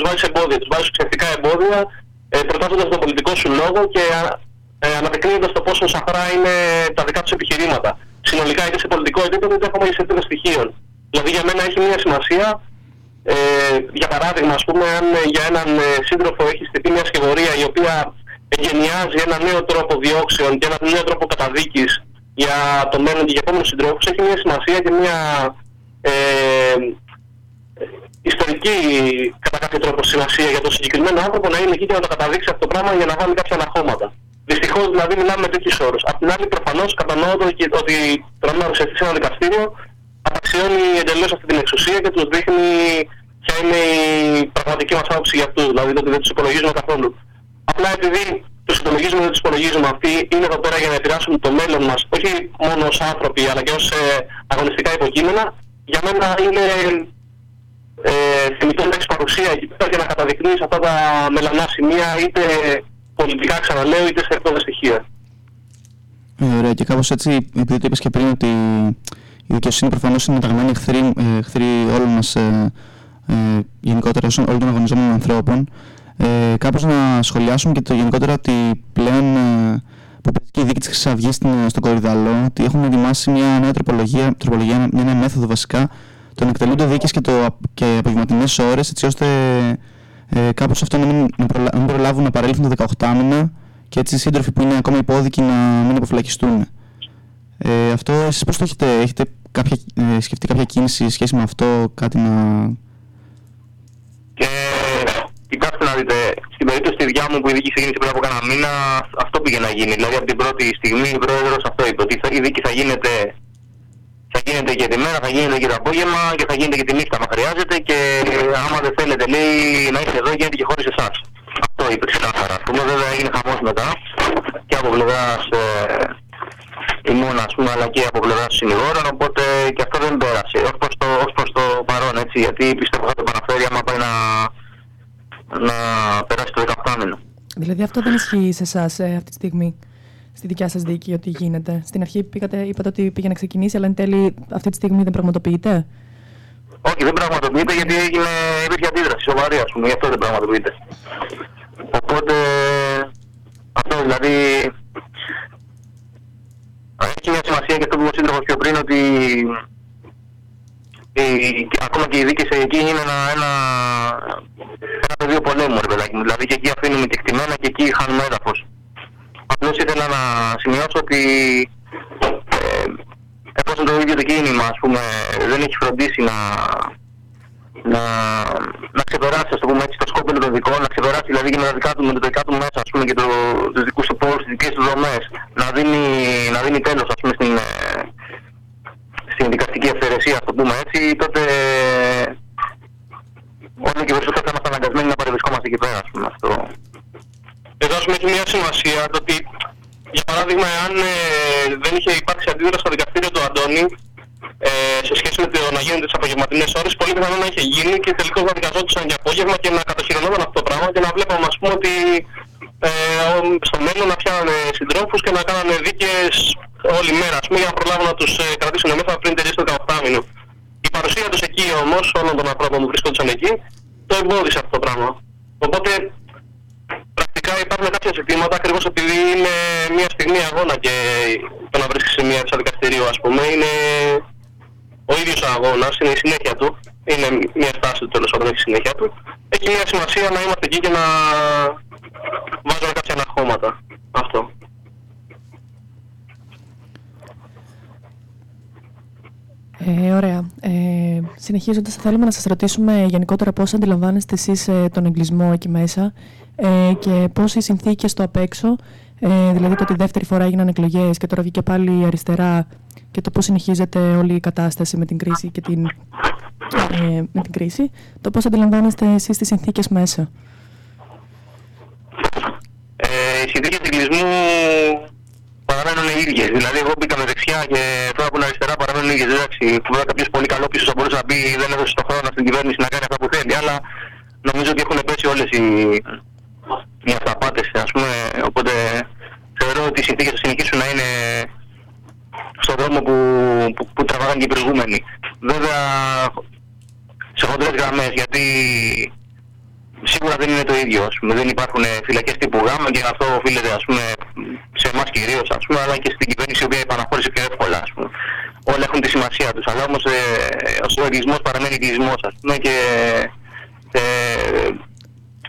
τους βάζεις εμπόδια, τους βάζεις ουσιαστικά εμπόδια, ε, προτάζοντα τον πολιτικό σου λόγο και ε, αναδεικνύοντας το πόσο σαφρά είναι τα δικά τους επιχειρήματα. Συνολικά είτε σε πολιτικό επίπεδο είτε ακόμα και σε επίπεδο στοιχείων. Δηλαδή για μένα έχει μια σημασία, ε, για παράδειγμα, ας πούμε, αν ε, για έναν ε, σύντροφο έχει στηθεί μια σκευωρία η οποία γενιάζει ένα νέο τρόπο διώξεων και ένα νέο τρόπο καταδίκης για το μέλλον και για επόμενους συντρόφους, έχει μια σημασία και μια ε, ιστορική κατά κάποιο τρόπο σημασία για τον συγκεκριμένο άνθρωπο να είναι εκεί και να το καταδείξει αυτό το πράγμα για να βάλει κάποια αναχώματα. Δυστυχώς δηλαδή μιλάμε με τέτοιους όρους. Απ' την άλλη, προφανώς κατανοώ ότι, ότι το να παρουσιαστεί σε ένα δικαστήριο απαξιώνει εντελώς αυτή την εξουσία και τους δείχνει ποια είναι η πραγματική μας άποψη για αυτούς. Δηλαδή ότι δεν τους υπολογίζουμε καθόλου. Απλά επειδή του υπολογίζουμε δεν τους υπολογίζουμε, αυτοί είναι εδώ πέρα για να επηρεάσουν το μέλλον μας, όχι μόνο ως άνθρωποι, αλλά και ως ε, αγωνιστικά υποκείμενα, για μένα είναι ε, θεμητό να έχει παρουσία εκεί πέρα για να καταδεικνύεις αυτά τα μελανά σημεία, είτε πολιτικά ξαναλέω, είτε σε επίπεδο στοιχεία. Ε, ωραία, και κάπως έτσι, επειδή το είπες και πριν ότι η δικαιοσύνη προφανώς είναι ενταγμένη εχθρή, ε, εχθρή όλων μας ε, ε, γενικότερα όλων των αγωνιζόμενων ανθρώπων, ε, κάπως να σχολιάσουμε και το γενικότερα ότι πλέον ε, που παίζει και η δίκη της Χρυσής Αυγής στον Κορυδαλό ότι έχουν ετοιμάσει μια νέα τροπολογία, τροπολογία μια νέα μέθοδο βασικά το να εκτελούνται δίκες και, το, και απογευματινές ώρες έτσι ώστε ε, κάπως αυτό να μην, να προλα, μην προλάβουν να παρέλθουν τα 18 μήνα και έτσι οι σύντροφοι που είναι ακόμα υπόδικοι να μην αποφυλακιστούν. Ε, αυτό εσείς πώς το έχετε, έχετε κάποια, ε, σκεφτεί κάποια κίνηση σχέση με αυτό, κάτι να Κοιτάξτε να δείτε, στην περίπτωση τη δικιά μου που η δίκη ξεκίνησε πριν από κανένα μήνα, αυτό πήγε να γίνει. Δηλαδή από την πρώτη στιγμή η πρόεδρος αυτό είπε, ότι η δίκη θα γίνεται, θα γίνεται και τη μέρα, θα γίνεται και το απόγευμα και θα γίνεται και τη νύχτα, αν χρειάζεται. Και άμα δεν θέλετε, λέει, να είστε εδώ, γίνεται και χωρίς εσάς. Αυτό είπε ξεκάθαρα. Αυτό βέβαια έγινε χαμός μετά και από πλευράς ε, ημών, ας πούμε, αλλά και από πλευράς συνηγόρων. Οπότε και αυτό δεν πέρασε. Ω προς το, το παρόν, έτσι, γιατί πιστεύω θα το παραφέρει άμα πάει να να περάσει το 18 Δηλαδή αυτό δεν ισχύει σε εσάς ε, αυτή τη στιγμή, στη δικιά σας δίκη, ότι γίνεται. Στην αρχή πήγατε, είπατε ότι πήγε να ξεκινήσει, αλλά εν τέλει αυτή τη στιγμή δεν πραγματοποιείται; Όχι, δεν πραγματοποιείται γιατί έγινε, υπήρχε αντίδραση σοβαρή, ας πούμε, γι' αυτό δεν πραγματοποιείται. Οπότε, αυτό δηλαδή. Έχει μια σημασία και αυτό που είπε ο σύντροφος πιο πριν, ότι ακόμα και οι δίκες εκεί είναι ένα, ένα, ένα πεδίο πολέμου, ρε παιδάκι μου. Δηλαδή και εκεί αφήνουμε κεκτημένα και εκεί χάνουμε έδαφος. Απλώς ήθελα να σημειώσω ότι ε, εφόσον το ίδιο το κίνημα, ας πούμε, δεν έχει φροντίσει να, να, να ξεπεράσει, ας το πούμε έτσι, το σκόπελο των δικών, να ξεπεράσει δηλαδή και με τα δικά του, με τα δικά του μέσα, ας πούμε, και το, τους δικούς του πόρους, τις δικές του δομές, να δίνει, να δίνει τέλος, ας πούμε, στην, στην δικαστική αυθαιρεσία, ας το πούμε έτσι, τότε όλο και περισσότερο θα είμαστε αναγκασμένοι να παρευρισκόμαστε εκεί πέρα, ας πούμε, αυτό. Εδώ, ας πούμε, έχει μια σημασία το ότι, για παράδειγμα, αν ε, δεν είχε υπάρξει αντίδραση στο δικαστήριο του Αντώνη, ε, σε σχέση με το να γίνονται τις απογευματινές ώρες, πολύ πιθανό να είχε γίνει και τελικώς να δικαζόντουσαν για απόγευμα και να κατοχυρωνόταν αυτό το πράγμα και να βλέπαμε, ας πούμε, ότι ε, στο μέλλον να πιάνανε συντρόφους και να κάνανε δίκες όλη μέρα, ας πούμε, για να προλάβουν να τους ε, κρατήσουν μέσα πριν τελειώσει το 18 μήνο. Η παρουσία τους εκεί όμως, όλων των ανθρώπων που βρισκόντουσαν εκεί, το εμπόδισε αυτό το πράγμα. Οπότε, πρακτικά υπάρχουν κάποια ζητήματα, ακριβώς επειδή είναι μια στιγμή αγώνα και το να βρίσκεις σε μια δικαστηρίου, ας πούμε, είναι ο ίδιος ο αγώνας, είναι η συνέχεια του, είναι μια στάση του τέλος πάντων, έχει συνέχεια του. Έχει μια σημασία να είμαστε εκεί και να βάζουμε κάποια αναχώματα. Αυτό. Ε, ωραία. Ε, συνεχίζοντας, θέλουμε να σας ρωτήσουμε γενικότερα πώς αντιλαμβάνεστε εσείς ε, τον εγκλισμό εκεί μέσα ε, και πώς οι συνθήκες το απ' έξω, ε, δηλαδή το ότι δεύτερη φορά έγιναν εκλογές και τώρα βγήκε πάλι η αριστερά και το πώς συνεχίζεται όλη η κατάσταση με την κρίση και την, ε, με την κρίση, το πώς αντιλαμβάνεστε εσείς τις συνθήκες μέσα; Ε, οι συνθήκες εγκλισμού παραμένουν οι ίδιες. Δηλαδή, εγώ μπήκα με δεξιά και τώρα που είναι αριστερά παραμένουν οι ίδιες. Εντάξει, βέβαια κάποιος πολύ καλό πίσω θα μπορούσε να μπει, δεν έδωσε το χρόνο στην κυβέρνηση να κάνει αυτά που θέλει, αλλά νομίζω ότι έχουν πέσει όλες οι, οι αυταπάτε, ας πούμε. Οπότε θεωρώ ότι οι συνθήκες θα συνεχίσουν να είναι στον δρόμο που, που, που τραβάγαν και οι προηγούμενοι. Βέβαια, σε χοντρές γραμμές, γιατί σίγουρα δεν είναι το ίδιο. Ας πούμε. Δεν υπάρχουν φυλακές τύπου γάμα και αυτό οφείλεται ας πούμε, σε εμάς κυρίως, αλλά και στην κυβέρνηση η οποία επαναχώρησε πιο εύκολα. Ας πούμε. Όλα έχουν τη σημασία τους. Αλλά όμως ε, ο εγκλισμό παραμένει εγκλισμό, ας πούμε, και ε,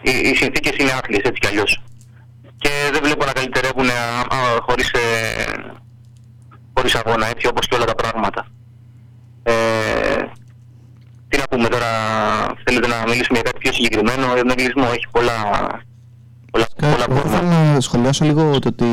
οι, οι συνθήκες είναι άθλιε έτσι κι αλλιώς. Και δεν βλέπω να καλυτερεύουν χωρίς ε, χωρίς αγώνα, έτσι όπως και όλα τα πράγματα. Ε, τι να πούμε τώρα, θέλετε να μιλήσουμε για κάτι πιο συγκεκριμένο, για τον εγκλισμό έχει πολλά, πολλά, πολλά Εγώ θέλω να σχολιάσω λίγο το ότι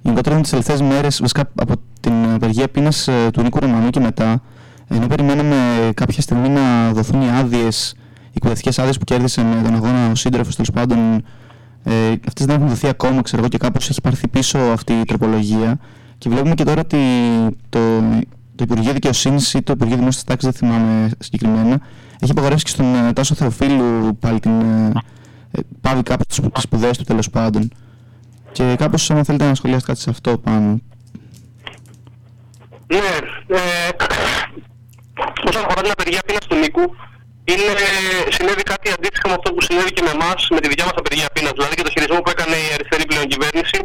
γενικότερα τις τελευταίες μέρες, βασικά από την απεργία πείνας ε, του Νίκου Ρωμανού και μετά, ενώ περιμέναμε κάποια στιγμή να δοθούν οι άδειες, οι κουδευτικέ άδειες που κέρδισε με τον αγώνα ο σύντροφος τέλος πάντων, ε, αυτές δεν έχουν δοθεί ακόμα, ξέρω εγώ, και κάπως έχει πάρθει πίσω αυτή η τροπολογία. Και βλέπουμε και τώρα ότι το, το Υπουργείο Δικαιοσύνης ή το Υπουργείο Δημόσιας Τάξης, δεν θυμάμαι συγκεκριμένα, έχει απαγορεύσει και στον ε, Τάσο Θεοφίλου πάλι την. Ε, ε πάβει κάπως τις σπουδές του τέλος πάντων. Και κάπως, αν θέλετε να σχολιάσετε κάτι σε αυτό πάνω. Ναι, ε, όσον αφορά την απεργία πείνας του Νίκου, είναι, συνέβη κάτι αντίστοιχο με αυτό που συνέβη και με εμάς, με τη δικιά μας απεργία πείνας. Δηλαδή και το χειρισμό που έκανε η αριστερή πλέον κυβέρνηση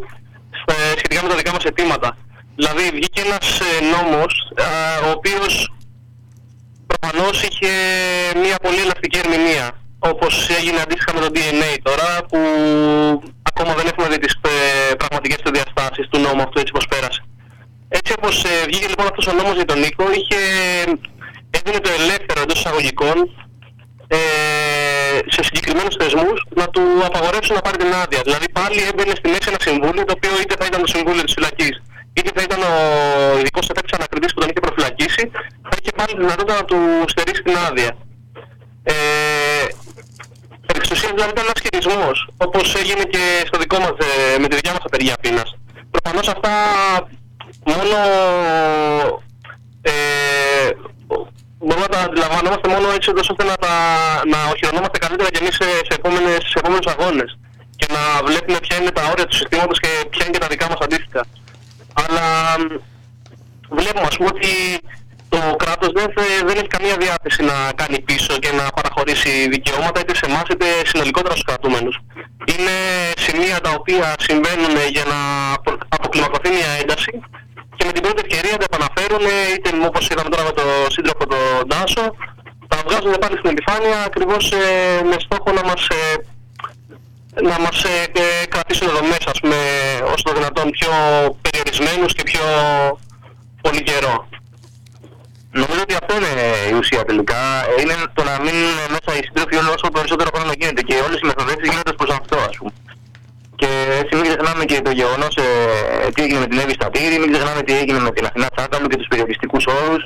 ε, σχετικά με τα δικά μας αιτήματα. Δηλαδή βγήκε ένας ε, νόμος ο οποίος προφανώς είχε μια πολύ ελαστική ερμηνεία όπως έγινε αντίστοιχα με το DNA τώρα που ακόμα δεν έχουμε δει τις ε, πραγματικές του διαστάσεις του νόμου αυτού έτσι όπως πέρασε. Έτσι όπως βγήκε λοιπόν αυτός ο νόμος για τον Νίκο είχε, έδινε το ελεύθερο εντός εισαγωγικών ε, σε συγκεκριμένους θεσμούς να του απαγορεύσουν να πάρει την άδεια. Δηλαδή πάλι έμπαινε στη μέση ένα συμβούλιο το οποίο είτε θα ήταν το συμβούλιο της φυλακής είτε θα ήταν ο ειδικός εφέκτης ανακριτής που τον είχε προφυλακίσει θα είχε πάλι τη δυνατότητα να του στερήσει την άδεια. Ε, Εξουσία δηλαδή ήταν ένας χειρισμός, όπως έγινε και στο δικό μας, ε, με τη δικιά μας απεργία πείνας. Προφανώς αυτά μόνο ε, μπορούμε να τα αντιλαμβανόμαστε μόνο έτσι ώστε να, τα, να οχυρωνόμαστε καλύτερα και εμείς σε, σε, επόμενες, σε επόμενους αγώνες και να βλέπουμε ποια είναι τα όρια του συστήματος και ποια είναι και τα δικά μας αντίστοιχα. Αλλά βλέπουμε ας πούμε ότι το κράτος δεν, δεν έχει καμία διάθεση να κάνει πίσω και να παραχωρήσει δικαιώματα είτε σε εμάς είτε συνολικότερα στους κρατούμενους. Είναι σημεία τα οποία συμβαίνουν για να αποκλιμακωθεί μια ένταση και με την πρώτη ευκαιρία τα επαναφέρουν είτε όπως είδαμε τώρα με τον σύντροφο τον Ντάσο τα βγάζουν πάλι στην επιφάνεια ακριβώς ε, με στόχο να μας, ε, να μας ε, κρατήσουν εδώ μέσα ας πούμε, όσο το δυνατόν πιο περιορισμένους και πιο πολύ καιρό. Νομίζω ότι αυτό είναι η ουσία τελικά. Είναι το να μείνουν μέσα οι σύντροφοι όσο περισσότερο χρόνο γίνεται και όλες οι μεθοδεύσεις γίνονται προς αυτό ας πούμε. Και έτσι μην ξεχνάμε και το γεγονός ε, τι έγινε με την Εύη Στατήρη, μην ξεχνάμε τι έγινε με την Αθηνά Τσάκαλου και τους περιοριστικούς όρους.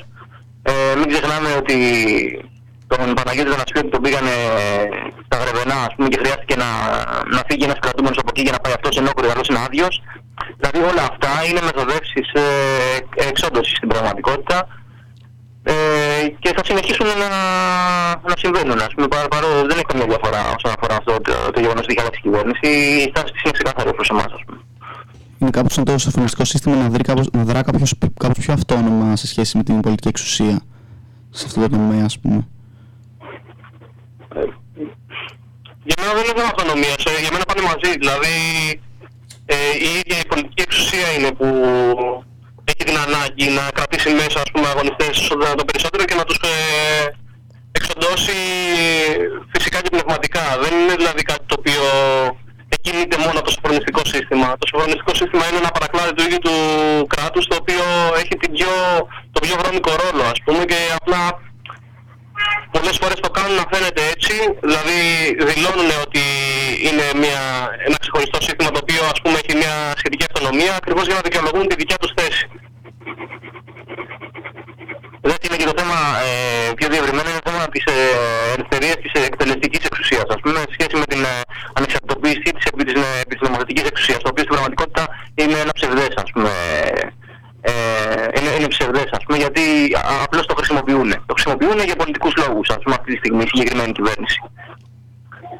Ε, μην ξεχνάμε ότι τον Παναγιώτη τον Ασπιώτη τον πήγανε στα Γρεβενά ας πούμε, και χρειάστηκε να, να φύγει ένας κρατούμενος από εκεί για να πάει αυτός ενώ ο είναι άδειος. Δηλαδή όλα αυτά είναι μεθοδεύσεις ε, εξόντωσης στην πραγματικότητα ε, και θα συνεχίσουν να, να συμβαίνουν. Ας πούμε, παρά, παρά, δεν έχει καμία διαφορά όσον αφορά αυτό το, το γεγονός ότι είχε η κυβέρνησης. Η στάση της είναι ξεκάθαρη προς εμάς. Είναι κάπως σαν το σοφρονιστικό σύστημα να, δρει κάπως, να δρά κάποιος, κάπως πιο αυτόνομα σε σχέση με την πολιτική εξουσία σε αυτό το τομέα, ας πούμε. Ε, για μένα δεν είναι θέμα αυτονομία. Για μένα πάνε μαζί. Δηλαδή, ε, η ίδια η πολιτική εξουσία είναι που έχει την ανάγκη να κρατήσει μέσα ας πούμε, αγωνιστές όσο το περισσότερο και να τους ε, εξοντώσει φυσικά και πνευματικά. Δεν είναι δηλαδή κάτι το οποίο εκκινείται μόνο το σοφρονιστικό σύστημα. Το σοφρονιστικό σύστημα είναι ένα παρακλάδι του ίδιου του κράτους το οποίο έχει την πιο, το πιο βρώμικο ρόλο ας πούμε και απλά πολλές φορές το κάνουν να φαίνεται έτσι, δηλαδή δηλώνουν ότι είναι μια, ένα ξεχωριστό σύστημα το οποίο ας πούμε έχει μια σχετική αυτονομία ακριβώς για να δικαιολογούν τη δικιά τους θέση. Δεν είναι και το θέμα ε, πιο διευρυμένο, είναι το θέμα της ε, ελευθερίας της εκτελεστικής εξουσίας, ας πούμε, σε σχέση με την ε, ανεξαρτητοποίησή της επί της, ε, επί της νομοθετικής εξουσίας, το οποίο στην πραγματικότητα είναι ένα ψευδές, ας πούμε, ε, είναι, είναι ψευδές, ας πούμε, γιατί απλώς το χρησιμοποιούν. Το χρησιμοποιούν για πολιτικούς λόγους, ας πούμε, αυτή τη στιγμή η συγκεκριμένη κυβέρνηση.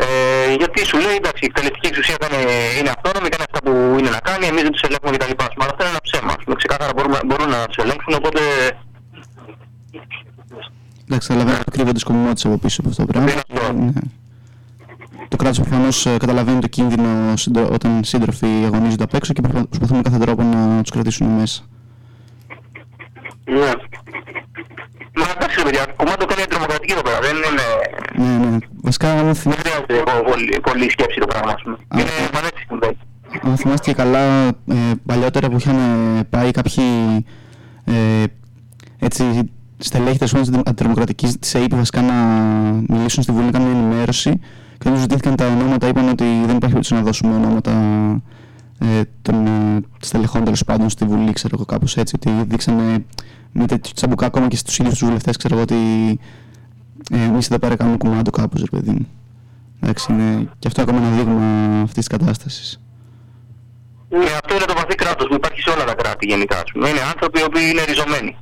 Ε, γιατί σου λέει, εντάξει, η εκτελεστική εξουσία είναι, είναι αυτόνομη, κάνει αυτά που είναι να κάνει, εμείς δεν τους ελέγχουμε κτλ. Αλλά αυτό είναι ένα ψέμα. Με ξεκάθαρα μπορούν, μπορούν να τους ελέγξουν, οπότε... Εντάξει, αλλά δεν κρύβονται σκοπιμότητες από πίσω από αυτό το πράγμα. Είναι αυτό. Ναι. το κράτος προφανώς ε, καταλαβαίνει το κίνδυνο όταν σύντροφοι αγωνίζονται απ' έξω και προσπαθούν με κάθε τρόπο να τους κρατήσουν μέσα. Ναι. Μα εντάξει παιδιά, κομμάτι το κάνει τρομοκρατική εδώ πέρα, δεν είναι... Ναι, ναι. Βασικά, αν θυμάστε... Δεν χρειάζεται πολύ, πολύ σκέψη το πράγμα, ας πούμε. Είναι πανέτσι που Αν θυμάστε και καλά, ε, παλιότερα που είχαν πάει κάποιοι ε, έτσι, στελέχη της αντιτρομοκρατικής της ΑΕΠ βασικά να μιλήσουν στη Βουλή, να κάνουν μια ενημέρωση και όταν ζητήθηκαν τα ονόματα είπαν ότι δεν υπάρχει περίπτωση να δώσουμε ονόματα ε, των ε, στελεχών τέλος πάντων στη Βουλή, ξέρω εγώ κάπως έτσι, ότι δείξανε με τέτοιο τσαμπουκά ακόμα και στους ίδιους τους βουλευτές, ξέρω εγώ ότι ε, εμείς εδώ πέρα κάνουμε κουμάντο κάπως, ρε παιδί μου. Εντάξει, είναι και αυτό ακόμα ένα δείγμα αυτής της κατάστασης. Ναι, αυτό είναι το βαθύ κράτος που υπάρχει σε όλα τα κράτη γενικά. Είναι άνθρωποι οι οποίοι είναι ριζωμένοι.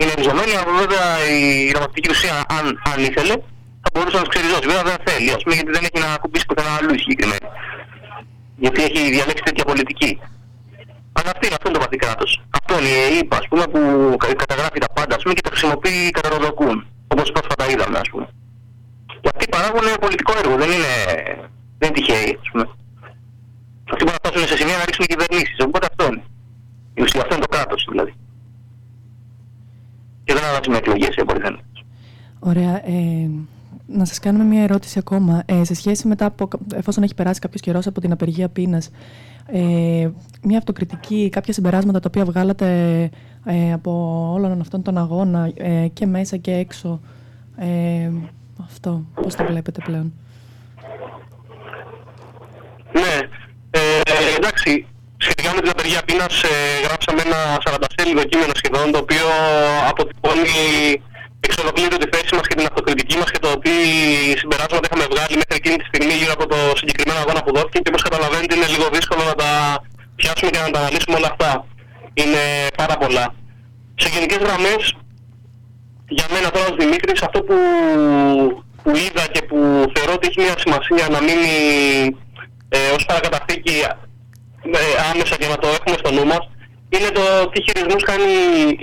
Είναι ριζωμένοι, αλλά βέβαια η γραμματική ουσία, αν, αν ήθελε, θα μπορούσε να τους ξεριζώσει. Βέβαια δεν θέλει, ας πούμε, γιατί δεν έχει να κουμπίσει πουθενά αλλού συγκεκριμένα. Γιατί έχει διαλέξει τέτοια πολιτική. Αλλά αυτή είναι, αυτό είναι το βαθύ κράτος. Αυτό είναι η ΕΕΠ, ας πούμε, που καταγράφει τα πάντα, ας πούμε, και τα χρησιμοποιεί κατά ροδοκούν, όπως πρόσφατα είδαμε, ας πούμε. Και αυτοί παράγουν πολιτικό έργο, δεν είναι, δεν είναι τυχαίοι, ας πούμε. Αυτοί μπορούν να φτάσουν σε σημεία να ρίξουν κυβερνήσεις, οπότε αυτό είναι. Η ουσία αυτό είναι το κράτος, δηλαδή. Και δεν αλλάζει με εκλογές, όπως δεν Ωραία. Ε, να σας κάνουμε μια ερώτηση ακόμα. Ε, σε σχέση μετά, από, εφόσον έχει περάσει κάποιος καιρός από την απεργία πείνας, ε, μια αυτοκριτική, κάποια συμπεράσματα τα οποία βγάλατε ε, από όλον αυτόν τον αγώνα ε, και μέσα και έξω. Ε, αυτό, πώς το βλέπετε πλέον; Ναι, ε, εντάξει, σχετικά με την απεργία πείνας ε, γράψαμε ένα 40 σελίδο κείμενο σχεδόν, το οποίο αποτυπώνει εξ ολοκλήρου τη θέση μας και την αυτοκριτική μας και το ότι συμπεράσματα είχαμε βγάλει μέχρι εκείνη τη στιγμή γύρω από το συγκεκριμένο αγώνα που δόθηκε και όπως καταλαβαίνετε είναι λίγο δύσκολο να τα πιάσουμε και να τα αναλύσουμε όλα αυτά. Είναι πάρα πολλά. Σε γενικές γραμμές, για μένα τώρα ως Δημήτρης, αυτό που, που είδα και που θεωρώ ότι έχει μια σημασία να μείνει ε, ως παρακαταθήκη ε, άμεσα και να το έχουμε στο νου μας, είναι το τι χειρισμούς κάνει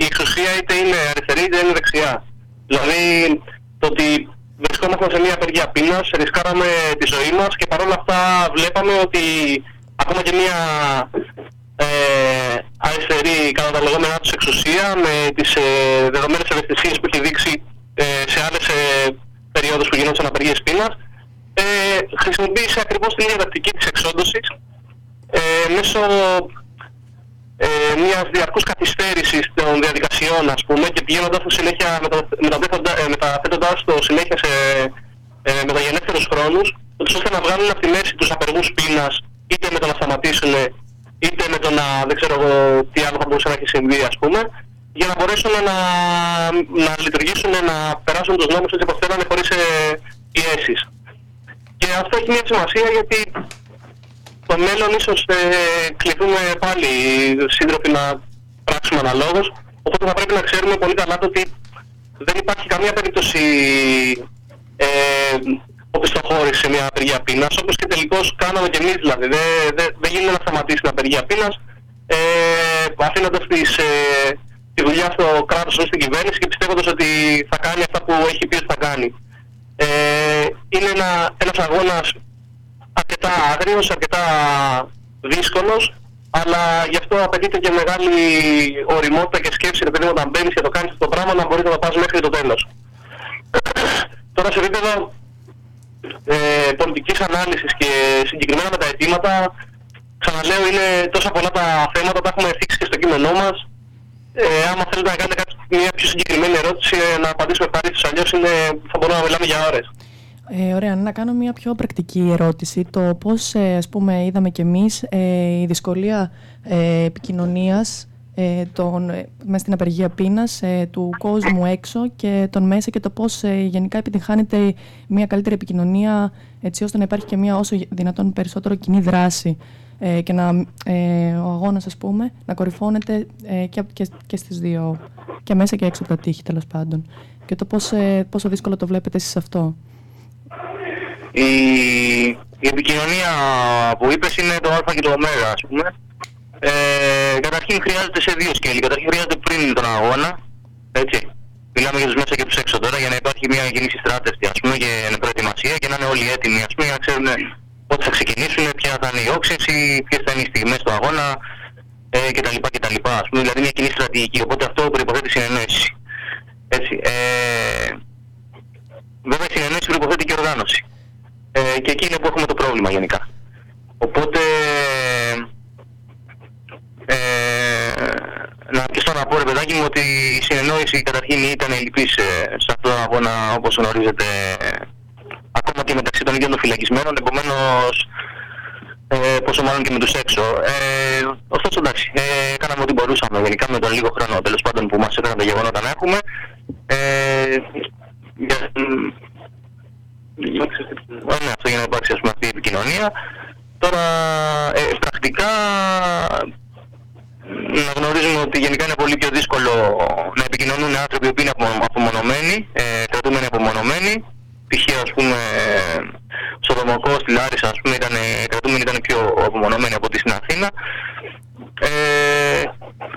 η εξουσία είτε είναι αριστερή είτε είναι δεξιά. Δηλαδή το ότι βρισκόμασταν σε μια απεργία πείνας, ρισκάραμε τη ζωή μας και παρόλα αυτά βλέπαμε ότι ακόμα και μια ε, αριστερή κατά τα λεγόμενά τους εξουσία με τις ε, δεδομένες ευαισθησίες που έχει δείξει ε, σε άλλες ε, περιόδους που γινόντουσαν απεργίες πείνας ε, χρησιμοποίησε ακριβώς την ίδια τακτική της εξόντωσης ε, μέσω ε, μιας διαρκούς καθυστέρησης των διαδικασιών ας πούμε και πηγαίνοντας το συνέχεια ε, μεταθέτοντας το συνέχεια σε ε, μεταγενέστερους χρόνους ώστε να βγάλουν από τη μέση τους απεργούς πείνας είτε με το να σταματήσουν είτε με το να δεν ξέρω εγώ τι άλλο θα μπορούσε να έχει συμβεί ας πούμε για να μπορέσουν να, να λειτουργήσουν, να περάσουν τους νόμους έτσι όπως θέλανε χωρίς ε, πιέσεις. Και αυτό έχει μια σημασία γιατί στο μέλλον ίσως ε, κληθούμε πάλι σύντροφοι να πράξουμε αναλόγως, οπότε θα πρέπει να ξέρουμε πολύ καλά το ότι δεν υπάρχει καμία περίπτωση ε, οπισθοχώρηση σε μια απεργία πείνας, όπως και τελικώς κάναμε και εμείς δηλαδή. Δεν, δεν, δεν γίνεται να σταματήσει την απεργία πείνας, ε, αφήνοντας τις, ε, τη δουλειά στο κράτος ή στην κυβέρνηση και πιστεύοντας ότι θα κάνει αυτά που έχει πει ότι θα κάνει. Ε, είναι ένα, ένας αγώνας αρκετά άγριος, αρκετά δύσκολος, αλλά γι' αυτό απαιτείται και μεγάλη οριμότητα και σκέψη, επειδή όταν μπαίνεις και το κάνεις αυτό το πράγμα, να μπορείς να το πας μέχρι το τέλος. Τώρα σε επίπεδο ε, πολιτικής ανάλυσης και συγκεκριμένα με τα αιτήματα, ξαναλέω είναι τόσα πολλά τα θέματα, τα έχουμε θίξει και στο κείμενό μας. Ε, άμα θέλετε να κάνετε μια πιο συγκεκριμένη ερώτηση, να απαντήσουμε πάλι, αλλιώς είναι, θα μπορούμε να μιλάμε για ώρες. Ε, ωραία, να κάνω μια πιο πρακτική ερώτηση. Το πώς, ε, ας πούμε, είδαμε κι εμείς ε, η δυσκολία ε, επικοινωνίας ε, τον, ε, μέσα στην απεργία πείνας ε, του κόσμου έξω και τον μέσα και το πώς γενικά επιτυγχάνεται μια καλύτερη επικοινωνία έτσι ώστε να υπάρχει και μια όσο δυνατόν περισσότερο κοινή δράση και να, ο αγώνας ας πούμε να κορυφώνεται και, και, και στις δύο και μέσα και έξω από τα τείχη τέλος πάντων και το πώς, πόσο δύσκολο το βλέπετε εσείς αυτό; Η, η επικοινωνία που είπες είναι το α και το ω ας πούμε. Ε, καταρχήν χρειάζεται σε δύο σκέλη. Καταρχήν χρειάζεται πριν τον αγώνα, έτσι. μιλάμε για τους μέσα και τους έξω τώρα για να υπάρχει μια κοινή συστράτευση ας πούμε και προετοιμασία και να είναι όλοι έτοιμοι ας πούμε για να ξέρουν πότε θα ξεκινήσουν, ποια θα είναι η όξυνση, ποιες θα είναι οι στιγμές του αγώνα ε, κτλ. κτλ. Ας πούμε, δηλαδή μια κοινή στρατηγική. Οπότε αυτό προϋποθέτει συνεννόηση. Έτσι. Ε, βέβαια η συνεννόηση προϋποθέτει και οργάνωση. Ε, και εκεί είναι που έχουμε το πρόβλημα γενικά. Οπότε ε, να αρχίσω να πω ρε παιδάκι μου ότι η συνεννόηση καταρχήν ήταν ελλειπής ε, σε αυτό το αγώνα όπως γνωρίζετε ακόμα και μεταξύ των ίδιων των φυλακισμένων επομένως ε, πόσο μάλλον και με τους έξω. Ε, ωστόσο εντάξει, ε, κάναμε ό,τι μπορούσαμε γενικά με τον λίγο χρόνο τέλος πάντων που μας έφεραν τα γεγονότα να έχουμε. Ε, για, ναι, αυτό για να υπάρξει ας πούμε, αυτή η επικοινωνία. Τώρα, ε, πρακτικά να γνωρίζουμε ότι γενικά είναι πολύ πιο δύσκολο να επικοινωνούν άνθρωποι που είναι απομονωμένοι, ε, κρατούμενοι απομονωμένοι. Π.χ. ας πούμε στο Δομοκό, στη Λάρισα ας πούμε ήταν, κρατούμενοι ήταν πιο απομονωμένοι από ό,τι στην Αθήνα. Ε,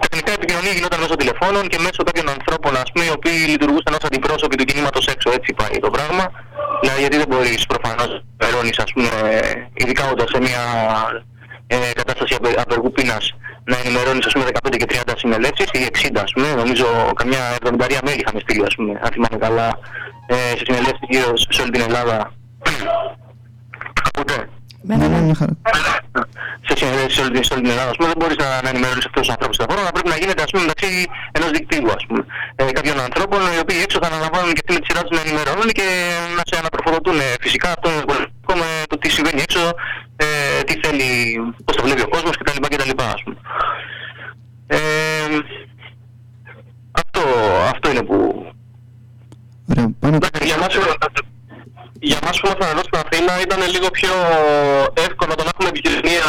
τεχνικά η επικοινωνία γινόταν μέσω τηλεφώνων και μέσω κάποιων ανθρώπων ας πούμε, οι οποίοι λειτουργούσαν ως αντιπρόσωποι του κινήματος έξω, έτσι πάει το πράγμα. Δηλαδή γιατί δεν μπορείς προφανώς περώνεις ας πούμε, ειδικά όταν σε μια ε, κατάσταση απεργού πείνας να ενημερώνεις ας πούμε 15 και 30 συνελεύσεις ή 60 ας πούμε, νομίζω καμιά 70 μέλη είχαμε στείλει ας πούμε, αν θυμάμαι καλά, ε, σε συνελεύσεις γύρω σε όλη την Ελλάδα. Ακούτε. Ναι, ναι, ναι, χαρά. Σε συνελεύσεις σε όλη, σε όλη την Ελλάδα, ας πούμε, δεν μπορείς να, να ενημερώνεις αυτούς τους ανθρώπους στα φόρμα, πρέπει να γίνεται ας πούμε μεταξύ ενός δικτύου ας πούμε. Ε, κάποιων ανθρώπων οι οποίοι έξω θα αναλαμβάνουν και αυτοί με τη σειρά τους να ενημερώνουν και να σε ανατροφοδοτούν. Φυσικά αυτό είναι πολύ με το τι συμβαίνει έξω, ε, τι θέλει, πώς το βλέπει ο κόσμος κτλ. κτλ ας πούμε. Ε, αυτό, αυτό είναι που... Ωραία, πάνω... Για μας, για μας που ήμασταν εδώ στην Αθήνα ήταν λίγο πιο εύκολο το να έχουμε επικοινωνία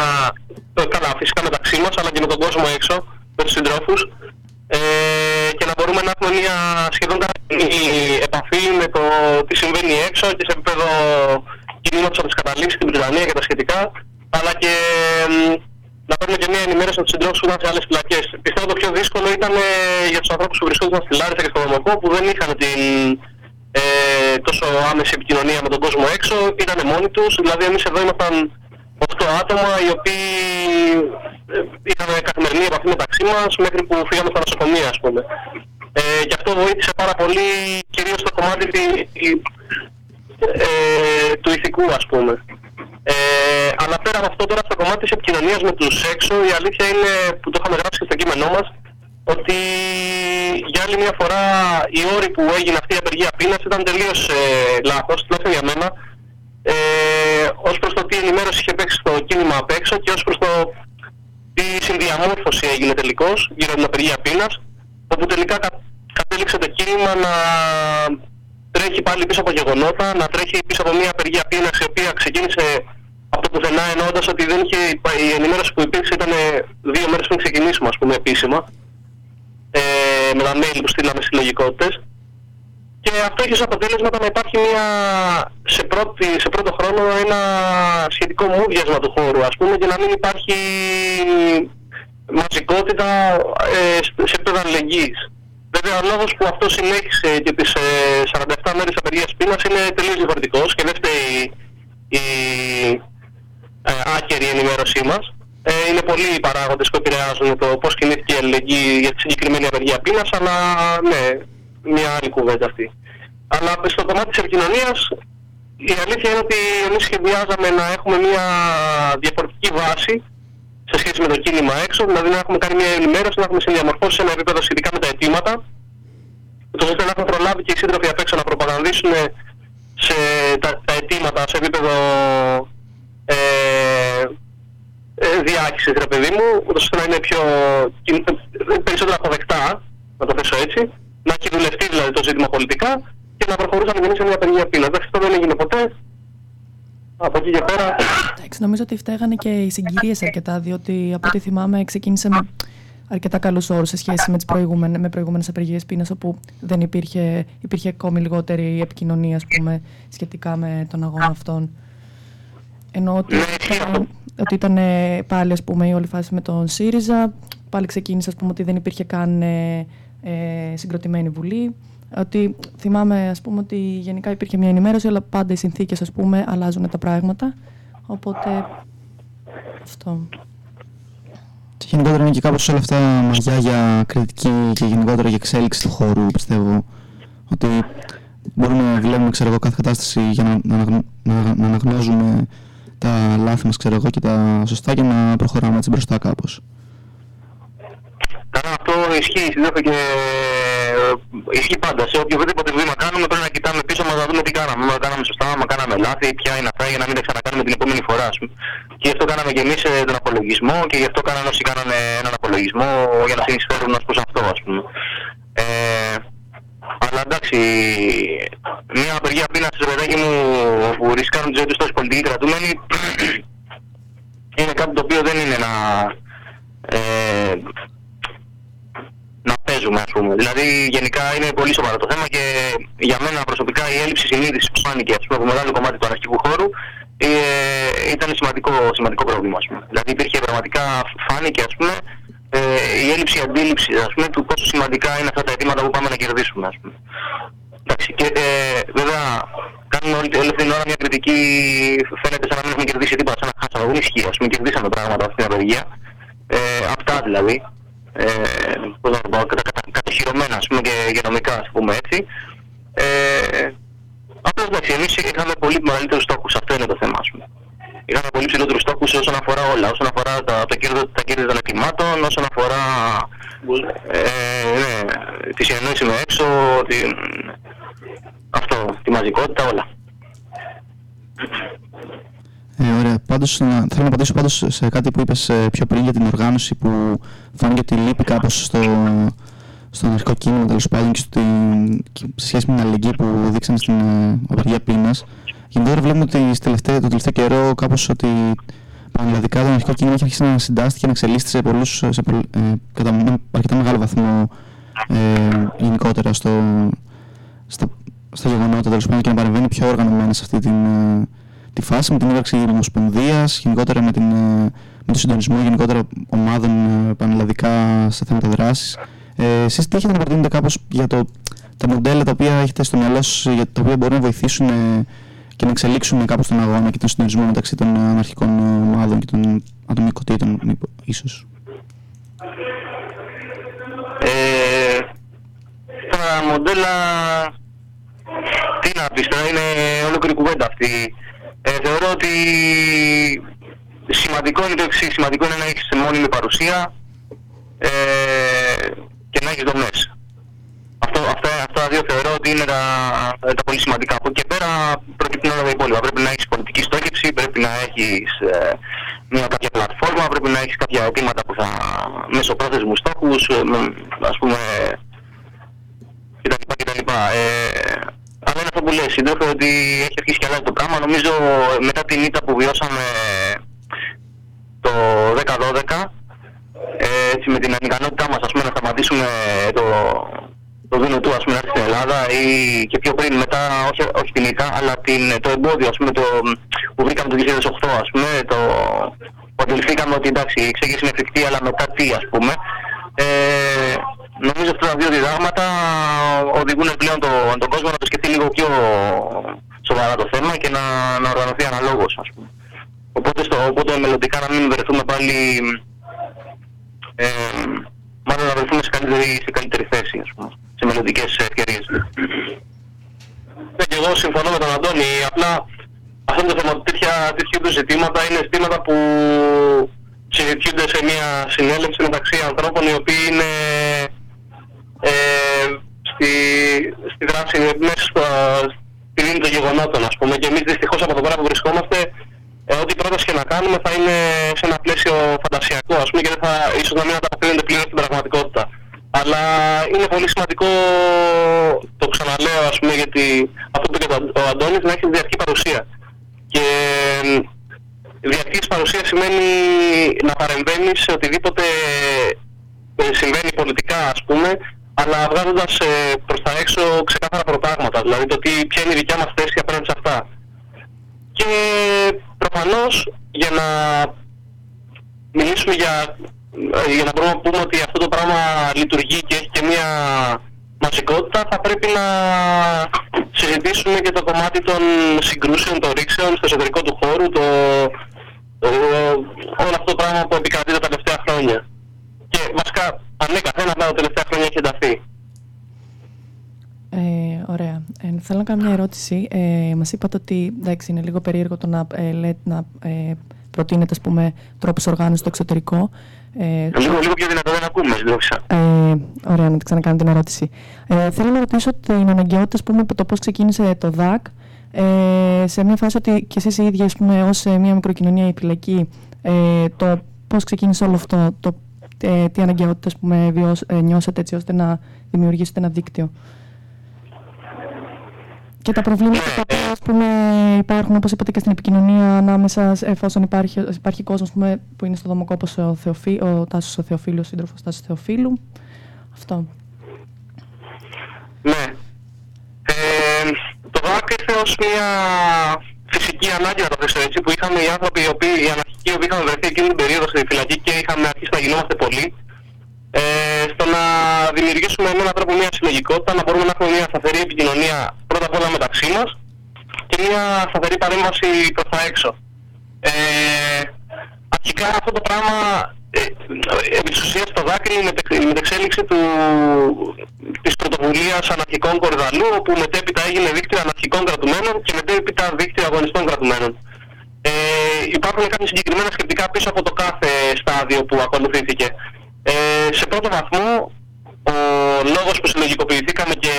καλά φυσικά μεταξύ μας αλλά και με τον κόσμο έξω, με τους συντρόφους ε, και να μπορούμε να έχουμε μια σχεδόν καθημερινή επαφή με το τι συμβαίνει έξω και σε επίπεδο κινήματος από τις καταλήξεις στην Βρυτανία και τα σχετικά αλλά και να παίρνουμε και μια ενημέρωση από τους συντρόφους που ήταν σε άλλες φυλακές. Πιστεύω το πιο δύσκολο ήταν ε, για τους ανθρώπους που βρισκόταν στη Λάρισα και στο Δομοκό που δεν είχαν την ε, τόσο άμεση επικοινωνία με τον κόσμο έξω, ήταν μόνοι τους, δηλαδή εμείς εδώ ήμασταν 8 άτομα οι οποίοι ε, είχαμε καθημερινή επαφή μεταξύ μας μέχρι που φύγαμε στα νοσοκομεία ας πούμε. Ε, και αυτό βοήθησε πάρα πολύ κυρίως στο κομμάτι ε, του ηθικού ας πούμε. Ε, αλλά πέρα από αυτό τώρα στο κομμάτι της επικοινωνίας με τους έξω η αλήθεια είναι που το είχαμε γράψει στο κείμενό μας ότι για άλλη μια φορά η όρη που έγινε αυτή η απεργία πείνας ήταν τελείως ε, λάθος, τουλάχιστον για μένα. Ε, ως προς το τι ενημέρωση είχε παίξει στο κίνημα απ' έξω και ως προς το τι συνδιαμόρφωση έγινε τελικώς γύρω από την απεργία πείνας όπου τελικά κα, κατέληξε το κίνημα να τρέχει πάλι πίσω από γεγονότα, να τρέχει πίσω από μια απεργία πείνας η οποία ξεκίνησε από το πουθενά εννοώντας ότι δεν είχε, η ενημέρωση που υπήρξε ήταν δύο μέρες πριν ξεκινήσουμε ας πούμε επίσημα ε, με τα mail που στείλαμε συλλογικότητες και αυτό έχει ως αποτέλεσμα να υπάρχει μια, σε, πρώτη, σε πρώτο χρόνο ένα σχετικό μούδιασμα του χώρου ας πούμε και να μην υπάρχει μαζικότητα ε, σε επίπεδο αλληλεγγύης. Βέβαια, ο λόγος που αυτό συνέχισε και τις ε, 47 μέρες απεργίας πείνας είναι τελείως διαφορετικός και δεν φταίει η ε, άκερη ενημέρωσή μας. Ε, είναι πολλοί οι παράγοντες που επηρεάζουν το πώς κινήθηκε η αλληλεγγύη για τη συγκεκριμένη απεργία πείνας, αλλά ναι, μια άλλη κουβέντα αυτή. Αλλά στο κομμάτι της επικοινωνίας, η αλήθεια είναι ότι εμείς σχεδιάζαμε να έχουμε μια διαφορετική βάση σε σχέση με το κίνημα έξω, δηλαδή να έχουμε κάνει μια ενημέρωση, να έχουμε συνδιαμορφώσει σε ένα επίπεδο σχετικά με τα αιτήματα, ώστε να έχουμε προλάβει και οι σύντροφοι απ' έξω να προπαγανδίσουν σε τα, τα αιτήματα σε επίπεδο ε, ε, διάχυσης, ρε παιδί μου, ώστε να είναι πιο, περισσότερο αποδεκτά, να το θέσω έτσι, να έχει δουλευτεί δηλαδή το ζήτημα πολιτικά και να προχωρούσαμε και εμείς σε μια παιδιά πείνα. Εντάξει, αυτό δεν έγινε ποτέ, από εκεί και πέρα. Εντάξει, νομίζω ότι φταίγανε και οι συγκυρίες αρκετά, διότι από ό,τι θυμάμαι ξεκίνησε με αρκετά καλούς όρους σε σχέση με τις προηγούμενε με προηγούμενες απεργίες πείνας, όπου δεν υπήρχε, υπήρχε ακόμη λιγότερη επικοινωνία ας πούμε, σχετικά με τον αγώνα αυτόν. Ενώ ότι, ότι ήταν πάλι ας πούμε, η όλη φάση με τον ΣΥΡΙΖΑ, πάλι ξεκίνησε ας πούμε, ότι δεν υπήρχε καν ε, ε συγκροτημένη βουλή. Ότι θυμάμαι, ας πούμε, ότι γενικά υπήρχε μια ενημέρωση, αλλά πάντα οι συνθήκες, ας πούμε, αλλάζουν τα πράγματα. Οπότε, αυτό. Και γενικότερα είναι και κάπως όλα αυτά μαγιά για κριτική και γενικότερα για εξέλιξη του χώρου, πιστεύω. Ότι μπορούμε να βλέπουμε, ξέρω εγώ, κάθε κατάσταση για να, να, να, να αναγνώζουμε τα λάθη μας, ξέρω εγώ, και τα σωστά και να προχωράμε έτσι μπροστά κάπως. Καλά, αυτό ισχύει συνήθω και ε, ισχύει πάντα. Σε οποιοδήποτε βήμα κάνουμε πρέπει να κοιτάμε πίσω μας να δούμε τι κάναμε. Αν κάναμε σωστά, αν κάναμε λάθη, ποια είναι αυτά για να μην τα ξανακάνουμε την επόμενη φορά. Και γι' αυτό κάναμε και εμείς ε, τον απολογισμό και γι' αυτό κάνανε όσοι κάνανε έναν απολογισμό για να συνεισφέρουν ως προς αυτό, ας πούμε. Ε, αλλά εντάξει, μια απεργία πείνας, παιδάκι μου, που ρισκάρουν τη ζωή τους τόσοι πολιτικοί κρατούμενοι, είναι κάτι το οποίο δεν είναι να, ε, να παίζουμε, ας πούμε. Δηλαδή, γενικά είναι πολύ σοβαρό το θέμα και για μένα προσωπικά η έλλειψη συνείδησης που φάνηκε ας πούμε, από μεγάλο κομμάτι του αναρχικού χώρου ε, ήταν σημαντικό, σημαντικό πρόβλημα, ας πούμε. Δηλαδή, υπήρχε πραγματικά, φάνηκε, ας πούμε, ε, η έλλειψη αντίληψης ας πούμε, του πόσο σημαντικά είναι αυτά τα αιτήματα που πάμε να κερδίσουμε. Ας πούμε. Εντάξει, και ε, βέβαια κάνουμε όλη, όλη την ώρα μια κριτική, φαίνεται σαν να μην έχουμε κερδίσει τίποτα, σαν να χάσαμε. Δεν ισχύει, ας πούμε, κερδίσαμε πράγματα αυτή την απεργία. Ε, αυτά δηλαδή, ε, πώς να το πω, κατα, κατα, κατοχυρωμένα ας πούμε και υγειονομικά ας πούμε έτσι. Ε, απλώς εντάξει, εμείς είχαμε πολύ μεγαλύτερους στόχους, αυτό είναι το θέμα ας πούμε. Είχαμε πολύ ψηλότερους στόχους όσον αφορά όλα, όσον αφορά τα, τα, κέρδη, τα κέρδη των εκκλημάτων, όσον αφορά ε, ναι, τη συνεννόηση με έξω, την, αυτό, τη μαζικότητα, όλα. Ε, ωραία. Πάντως, να, θέλω να απαντήσω πάντως σε κάτι που είπες ε, πιο πριν για την οργάνωση που φάνηκε ότι λείπει κάπως στο, στο αναρχικό κίνημα τέλος πάντων και, στο, και σε σχέση με την αλληλεγγύη που δείξαμε στην ε, απεργία πείνας. Γενικότερα βλέπουμε ότι τελευταίο, το τελευταίο καιρό κάπως ότι πανελλαδικά το αναρχικό κίνημα έχει αρχίσει να συντάσσεται και να εξελίσσεται σε πολλούς, σε, ε, κατά αρκετά μεγάλο βαθμό ε, γενικότερα στο, στα, στα γεγονότα τέλος πάντων και να παρεμβαίνει πιο οργανωμένα σε αυτή την, ε, τη φάση με την ύπαρξη ομοσπονδία, γενικότερα με, την, ε, με το συντονισμό γενικότερα ομάδων ε, πανελλαδικά σε θέματα δράσης. Ε, Εσείς τι έχετε να προτείνετε κάπως για το, τα μοντέλα τα οποία έχετε στο μυαλό σας, για τα οποία μπορούν να βοηθήσουν ε, και να εξελίξουν κάπως τον αγώνα και τον συντονισμό μεταξύ των αναρχικών ομάδων και των ατομικοτήτων, ίσως. Ε, τα μοντέλα, τι να πεις τώρα, είναι ολόκληρη κουβέντα αυτή. Ε, θεωρώ ότι σημαντικό είναι το εξής, σημαντικό είναι να έχεις μόνιμη παρουσία ε, και να έχεις δομές. Αυτό, αυτά, αυτά τα δύο θεωρώ ότι είναι τα, τα πολύ σημαντικά. Από εκεί και πέρα προκύπτουν όλα τα υπόλοιπα. Πρέπει να έχεις πολιτική στόχευση, πρέπει να έχεις ε, μια κάποια πλατφόρμα, πρέπει να έχεις κάποια αιτήματα που θα μεσοπρόθεσμους στόχους, ε, ας πούμε, κτλ. κτλ. Ε, αλλά είναι αυτό που λέει, συντρόφω ότι έχει αρχίσει και αλλάζει το πράγμα. Νομίζω μετά την ήττα που βιώσαμε το 10-12, έτσι με την ανικανότητά μας ας πούμε, να σταματήσουμε το, το δίνο του ας πούμε, στην Ελλάδα ή και πιο πριν μετά, όχι, όχι την ήττα, αλλά την, το εμπόδιο ας πούμε, το, που βρήκαμε το 2008 ας πούμε, το, που αντιληφθήκαμε ότι εντάξει η εξέγηση είναι εφικτή αλλά μετά τι ας πούμε. Ε, νομίζω αυτά τα δύο διδάγματα οδηγούν πλέον το, τον κόσμο να το σκεφτεί λίγο πιο σοβαρά το θέμα και να, να οργανωθεί αναλόγως ας πούμε. Οπότε, στο, οπότε μελλοντικά να μην βρεθούμε πάλι ε, μάλλον να βρεθούμε σε καλύτερη, σε καλύτερη θέση ας πούμε, σε μελλοντικές ευκαιρίες. Ναι, και εγώ συμφωνώ με τον Αντώνη. Απλά αυτό το θέμα, τέτοια, τέτοιου είδους ζητήματα είναι ζητήματα που συζητιούνται σε μια συνέλευση μεταξύ ανθρώπων οι οποίοι είναι ε, στη, στη δράση μέσα στο, στη λύνη των γεγονότων ας πούμε και εμείς δυστυχώς από το πράγμα που βρισκόμαστε ε, ό,τι πρόταση και να κάνουμε θα είναι σε ένα πλαίσιο φαντασιακό ας πούμε και δεν θα, ίσως να μην ανταποκρίνεται πλήρως στην πραγματικότητα. Αλλά είναι πολύ σημαντικό, το ξαναλέω ας πούμε γιατί αυτό που είπε ο Αντώνης, να έχεις διαρκή παρουσία. Και διαρκής παρουσίας σημαίνει να παρεμβαίνεις σε οτιδήποτε ε, συμβαίνει πολιτικά ας πούμε, αλλά βγάζοντας ε, προς τα έξω ξεκάθαρα προτάγματα, δηλαδή το τι, ποια είναι η δικιά μας θέση απέναντι σε αυτά. Και προφανώς για να μιλήσουμε για, για να μπορούμε να πούμε ότι αυτό το πράγμα λειτουργεί και έχει και μια μαζικότητα θα πρέπει να συζητήσουμε και το κομμάτι των συγκρούσεων, των ρίξεων στο εσωτερικό του χώρου, το, όλο αυτό το πράγμα που επικρατεί τα τελευταία χρόνια. Και βασικά ανέκαθεν απλά τα τελευταία χρόνια έχει ενταθεί. Ε, ωραία. Ε, θέλω να κάνω μια ερώτηση. Ε, μας είπατε ότι εντάξει, είναι λίγο περίεργο το να, ε, να ε, προτείνετε πούμε, τρόπους οργάνωσης στο εξωτερικό. Ε, λίγο, λίγο πιο δυνατό δεν ακούμε, ε, Ωραία, να ξανακάνω την ερώτηση. Ε, θέλω να ρωτήσω την αναγκαιότητα, πούμε, το πώς ξεκίνησε το ΔΑΚ ε, σε μια φάση ότι και εσείς οι ίδιοι, πούμε, ως ε, μια μικροκοινωνία επιλεκή, ε, το πώς ξεκίνησε όλο αυτό, το, ε, τι αναγκαιότητες που με ε, νιώσατε έτσι ώστε να δημιουργήσετε ένα δίκτυο; Και τα προβλήματα που ας πούμε, υπάρχουν, όπως είπατε και στην επικοινωνία ανάμεσα, εφόσον υπάρχει, υπάρχει κόσμος πούμε, που είναι στο δομοκό όπως ο, Θεοφί, ο Τάσος ο Θεοφίλου, ο σύντροφος Τάσος Θεοφίλου. Αυτό. Ναι. Ε, το ΔΑΚ ήρθε ως μια φυσική ανάγκη να το θέσω έτσι, που είχαμε οι άνθρωποι οι, οποίοι, οι αναρχικοί που είχαμε βρεθεί εκείνη την περίοδο στη φυλακή και είχαμε αρχίσει να γινόμαστε πολλοί, ε, στο να δημιουργήσουμε με έναν τρόπο μια συλλογικότητα, να μπορούμε να έχουμε μια σταθερή επικοινωνία πρώτα απ' όλα μεταξύ μας και μια σταθερή παρέμβαση προς τα έξω. Ε, αρχικά αυτό το πράγμα ε, επί της ουσίας το δάκρυ με την μετεξέλιξη του, της πρωτοβουλίας αναρχικών κορδαλού όπου μετέπειτα έγινε δίκτυο αναρχικών κρατουμένων και μετέπειτα δίκτυο αγωνιστών κρατουμένων. Ε, υπάρχουν κάποια συγκεκριμένα σκεπτικά πίσω από το κάθε στάδιο που ακολουθήθηκε. Ε, σε πρώτο βαθμό, ο λόγος που συλλογικοποιηθήκαμε και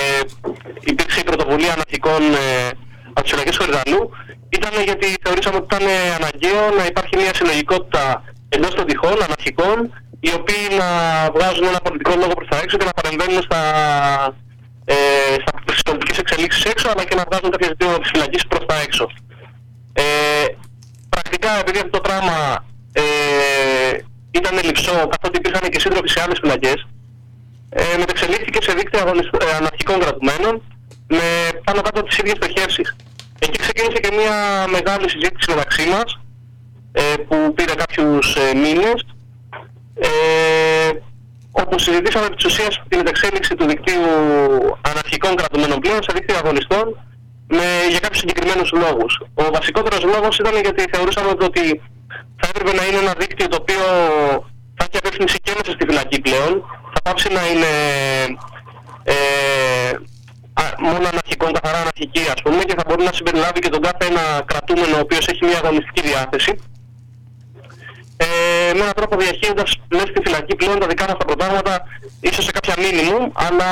υπήρξε η πρωτοβουλία αναρχικών ε, από τις συλλογές Κορδαλού ήταν γιατί θεωρήσαμε ότι ήταν αναγκαίο να υπάρχει μια συλλογικότητα εντός των τυχών, αναρχικών, οι οποίοι να βγάζουν ένα πολιτικό λόγο προς τα έξω και να παρεμβαίνουν στα, ε, στις πολιτικές εξελίξεις έξω, αλλά και να βγάζουν κάποια ζητήματα της φυλακής προς τα έξω. Ε, πρακτικά, επειδή αυτό το πράγμα ε, ήταν λειψό, καθότι υπήρχαν και σύντροφοι σε άλλες φυλακές, ε, μεταξελίχθηκε σε δίκτυα ε, αναρχικών κρατουμένων με πάνω κάτω τις ίδιες στοχεύσεις. Εκεί ξεκίνησε και μια μεγάλη συζήτηση μεταξύ μας, ε, που πήρε κάποιους ε, μήνες, ε, όπου συζητήσαμε επί της ουσίας την εξέλιξη του δικτύου αναρχικών κρατουμένων πλέον σε δίκτυο αγωνιστών με, για κάποιους συγκεκριμένους λόγους. Ο βασικότερος λόγος ήταν γιατί θεωρούσαμε ότι θα έπρεπε να είναι ένα δίκτυο το οποίο θα έχει απεύθυνση και μέσα στη φυλακή πλέον, θα πάψει να είναι ε, μόνο αναρχικών, καθαρά αναρχική ας πούμε και θα μπορεί να συμπεριλάβει και τον κάθε ένα κρατούμενο ο οποίος έχει μια αγωνιστική διάθεση. Ε, με έναν τρόπο διαχείριζοντας μέσα στη φυλακή πλέον τα δικά μας τα προτάγματα ίσως σε κάποια μήνυμου αλλά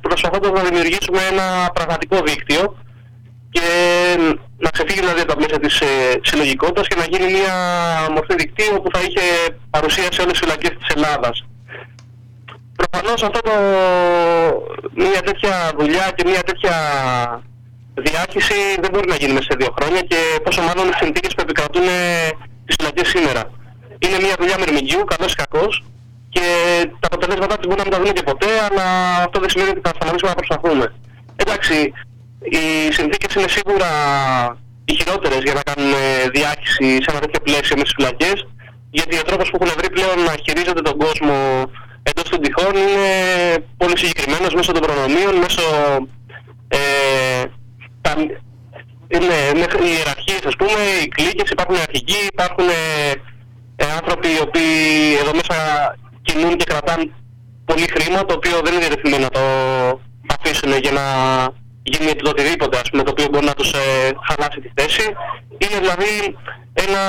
προσπαθώντας να δημιουργήσουμε ένα πραγματικό δίκτυο και να ξεφύγει δηλαδή από τα μέσα της ε, συλλογικότητας και να γίνει μια μορφή δικτύου που θα είχε παρουσία σε όλες τις φυλακές της Ελλάδας. Προφανώς αυτό το, μια τέτοια δουλειά και μια τέτοια διάχυση δεν μπορεί να γίνει μέσα σε δύο χρόνια και πόσο μάλλον οι συνθήκες που επικρατούν τις φυλακές σήμερα. Είναι μια δουλειά μερμηγκιού, καλός ή κακός, και τα αποτελέσματά της μπορεί να μην τα δούμε και ποτέ, αλλά αυτό δεν σημαίνει ότι θα σταματήσουμε να προσπαθούμε. Εντάξει, οι συνθήκες είναι σίγουρα οι χειρότερες για να κάνουμε διάχυση σε ένα τέτοιο πλαίσιο με τις φυλακές, γιατί ο τρόπος που έχουν βρει πλέον να χειρίζονται τον κόσμο εντός των τυχών είναι πολύ συγκεκριμένος μέσω των προνομίων, μέσω ε, τα, είναι, οι ιεραρχίες ας πούμε, οι κλίκες, υπάρχουν αρχικοί, υπάρχουν ε, άνθρωποι οι οποίοι εδώ μέσα κινούν και κρατάνε πολύ χρήμα το οποίο δεν είναι διατεθειμένοι να το αφήσουν για να γίνει το οτιδήποτε ας πούμε, το οποίο μπορεί να τους ε, χαλάσει τη θέση. Είναι δηλαδή ένα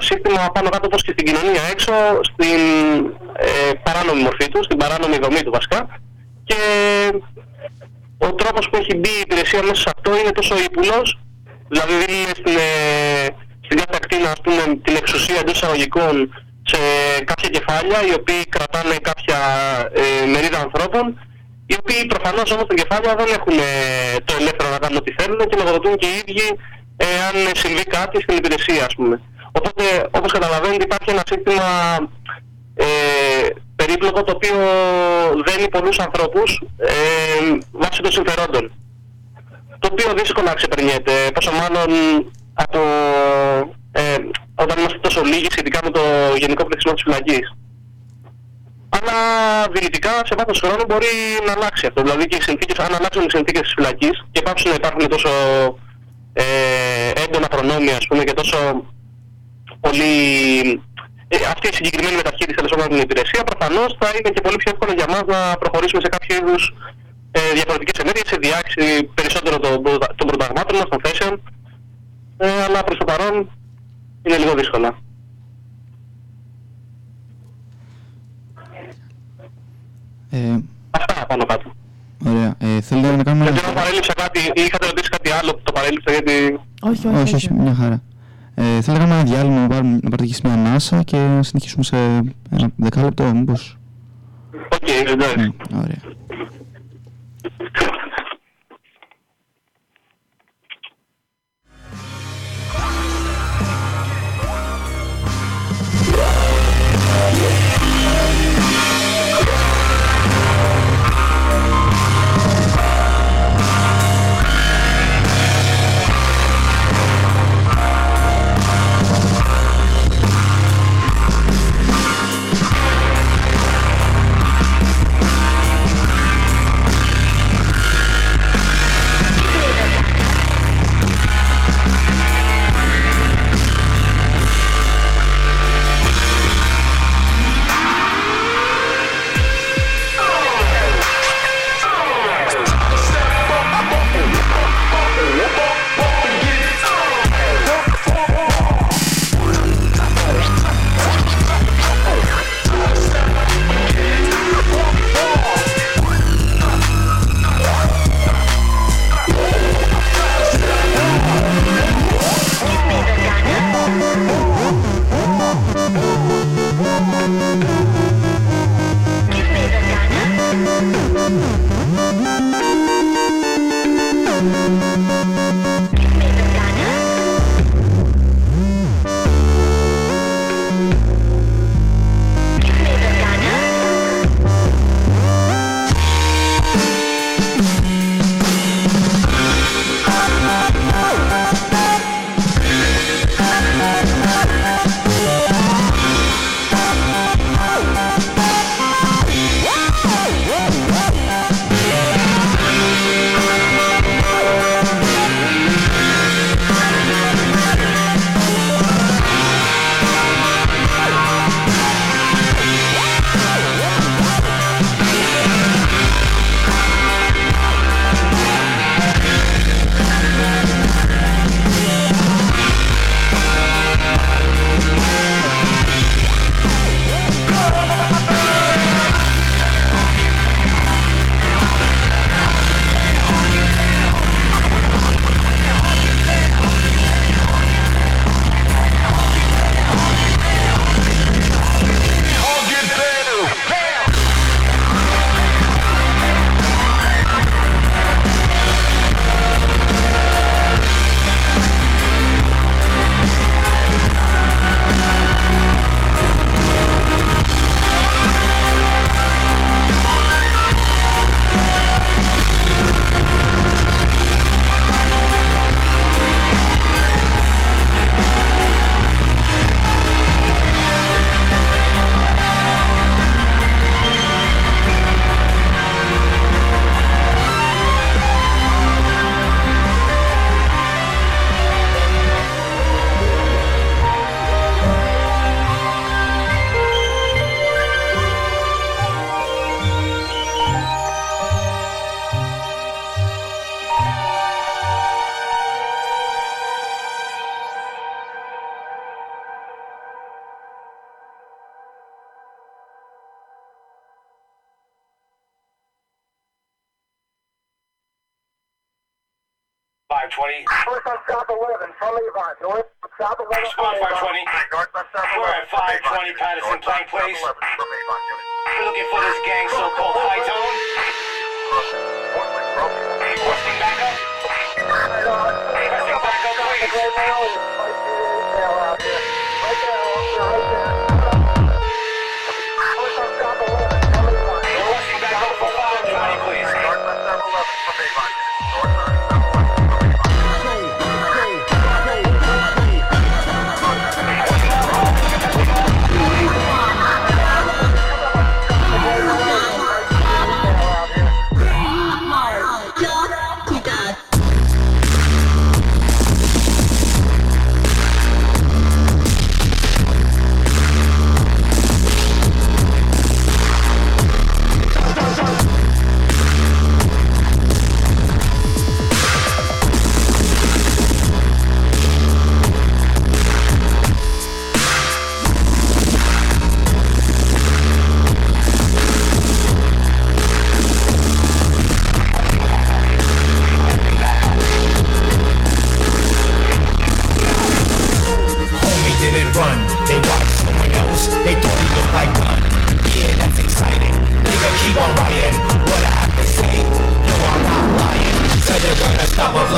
σύστημα πάνω κάτω όπως και στην κοινωνία έξω, στην ε, παράνομη μορφή του, στην παράνομη δομή του βασικά και ο τρόπος που έχει μπει η υπηρεσία μέσα σε αυτό είναι τόσο ύπουλος, δηλαδή δίνει στην, ε, στην κάθε ακτίνα ας πούμε, την εξουσία εντός εισαγωγικών σε κάποια κεφάλια οι οποίοι κρατάνε κάποια ε, μερίδα ανθρώπων οι οποίοι προφανώς όμως τα κεφάλια δεν έχουν ε, το ελεύθερο να κάνουν ό,τι θέλουν και λογοδοτούν και οι ίδιοι ε, αν συμβεί κάτι στην υπηρεσία ας πούμε. Οπότε όπως καταλαβαίνετε υπάρχει ένα σύστημα ε, περίπλοκο το οποίο δένει πολλούς ανθρώπους ε, βάσει των συμφερόντων. Το οποίο δύσκολα ξεπερνιέται, πόσο μάλλον από, ε, όταν είμαστε τόσο λίγοι σχετικά με το γενικό πληθυσμό της φυλακής. Αλλά δυνητικά σε βάθος χρόνου μπορεί να αλλάξει αυτό. Δηλαδή και οι συνθήκες, αν αλλάξουν οι συνθήκες της φυλακής και πάψουν να υπάρχουν τόσο ε, έντονα προνόμια ας πούμε, και τόσο πολύ ε, αυτή η συγκεκριμένη μεταχείριση τέλος πάντων την υπηρεσία, προφανώς θα είναι και πολύ πιο εύκολο για μας να προχωρήσουμε σε κάποιο είδους ε, διαφορετικές ενέργειες, σε διάξη περισσότερο των, των προταγμάτων μας, των θέσεων, ε, αλλά προς το παρόν είναι λίγο δύσκολα. Ε, Αυτά πάνω κάτω. Ωραία. Ε, θέλετε να κάνουμε... Δεν ξέρω αν παρέλειψα κάτι ή είχατε ρωτήσει κάτι άλλο που το παρέλειψα γιατί... Όχι, όχι, όχι, όχι, μια χαρά. Ε, θέλω να κάνουμε ένα διάλειμμα να, πάρουμε, να πάρετε μια ανάσα και να συνεχίσουμε σε ένα δεκάλεπτο, μήπως; OK, okay, εντάξει. Ναι, ωραία. Levon. North south 11. Respond 520. We're at 520 Patterson Plank Place. We're looking for this gang so-called High Tone. Requesting backup. Requesting backup, please. Right there, right there.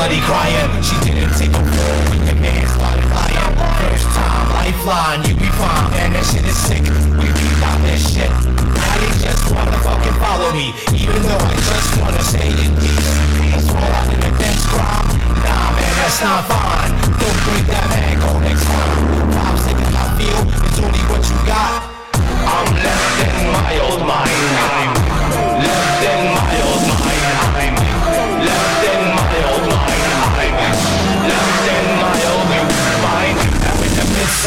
Bloody crying. She didn't take a fall when your man started lying. First time, lifeline, you be fine. Man, that shit is sick. We beat out this shit. Now they just wanna fucking follow me. Even though I just wanna say it peace. Peace, all out in the fence crime. Nah, man, that's not fine. Don't break that man, go next time. Five seconds I feel, it's only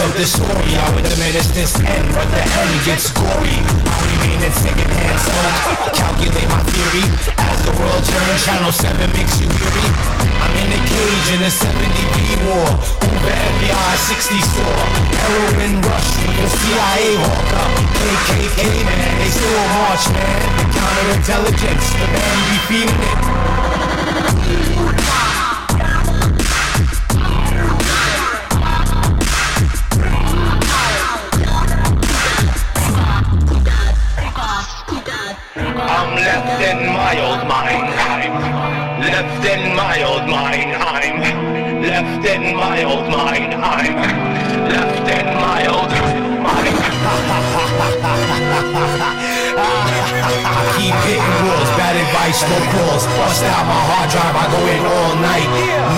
the of this story, I would diminish this end, but the end gets gory. I remain in secondhand smoke. Calculate my theory as the world turns. Channel 7 makes you weary. I'm in a cage in a 70 B war. Over FBI 60 store. Heroin rush the CIA hawk up. KKK man, they still march man. The counterintelligence, the man be feeding it. My old mind. I'm left in my old mind. I'm left in my old mind. I'm left in my old. Keep hitting walls, bad advice, no calls. Bust out my hard drive, I go in all night.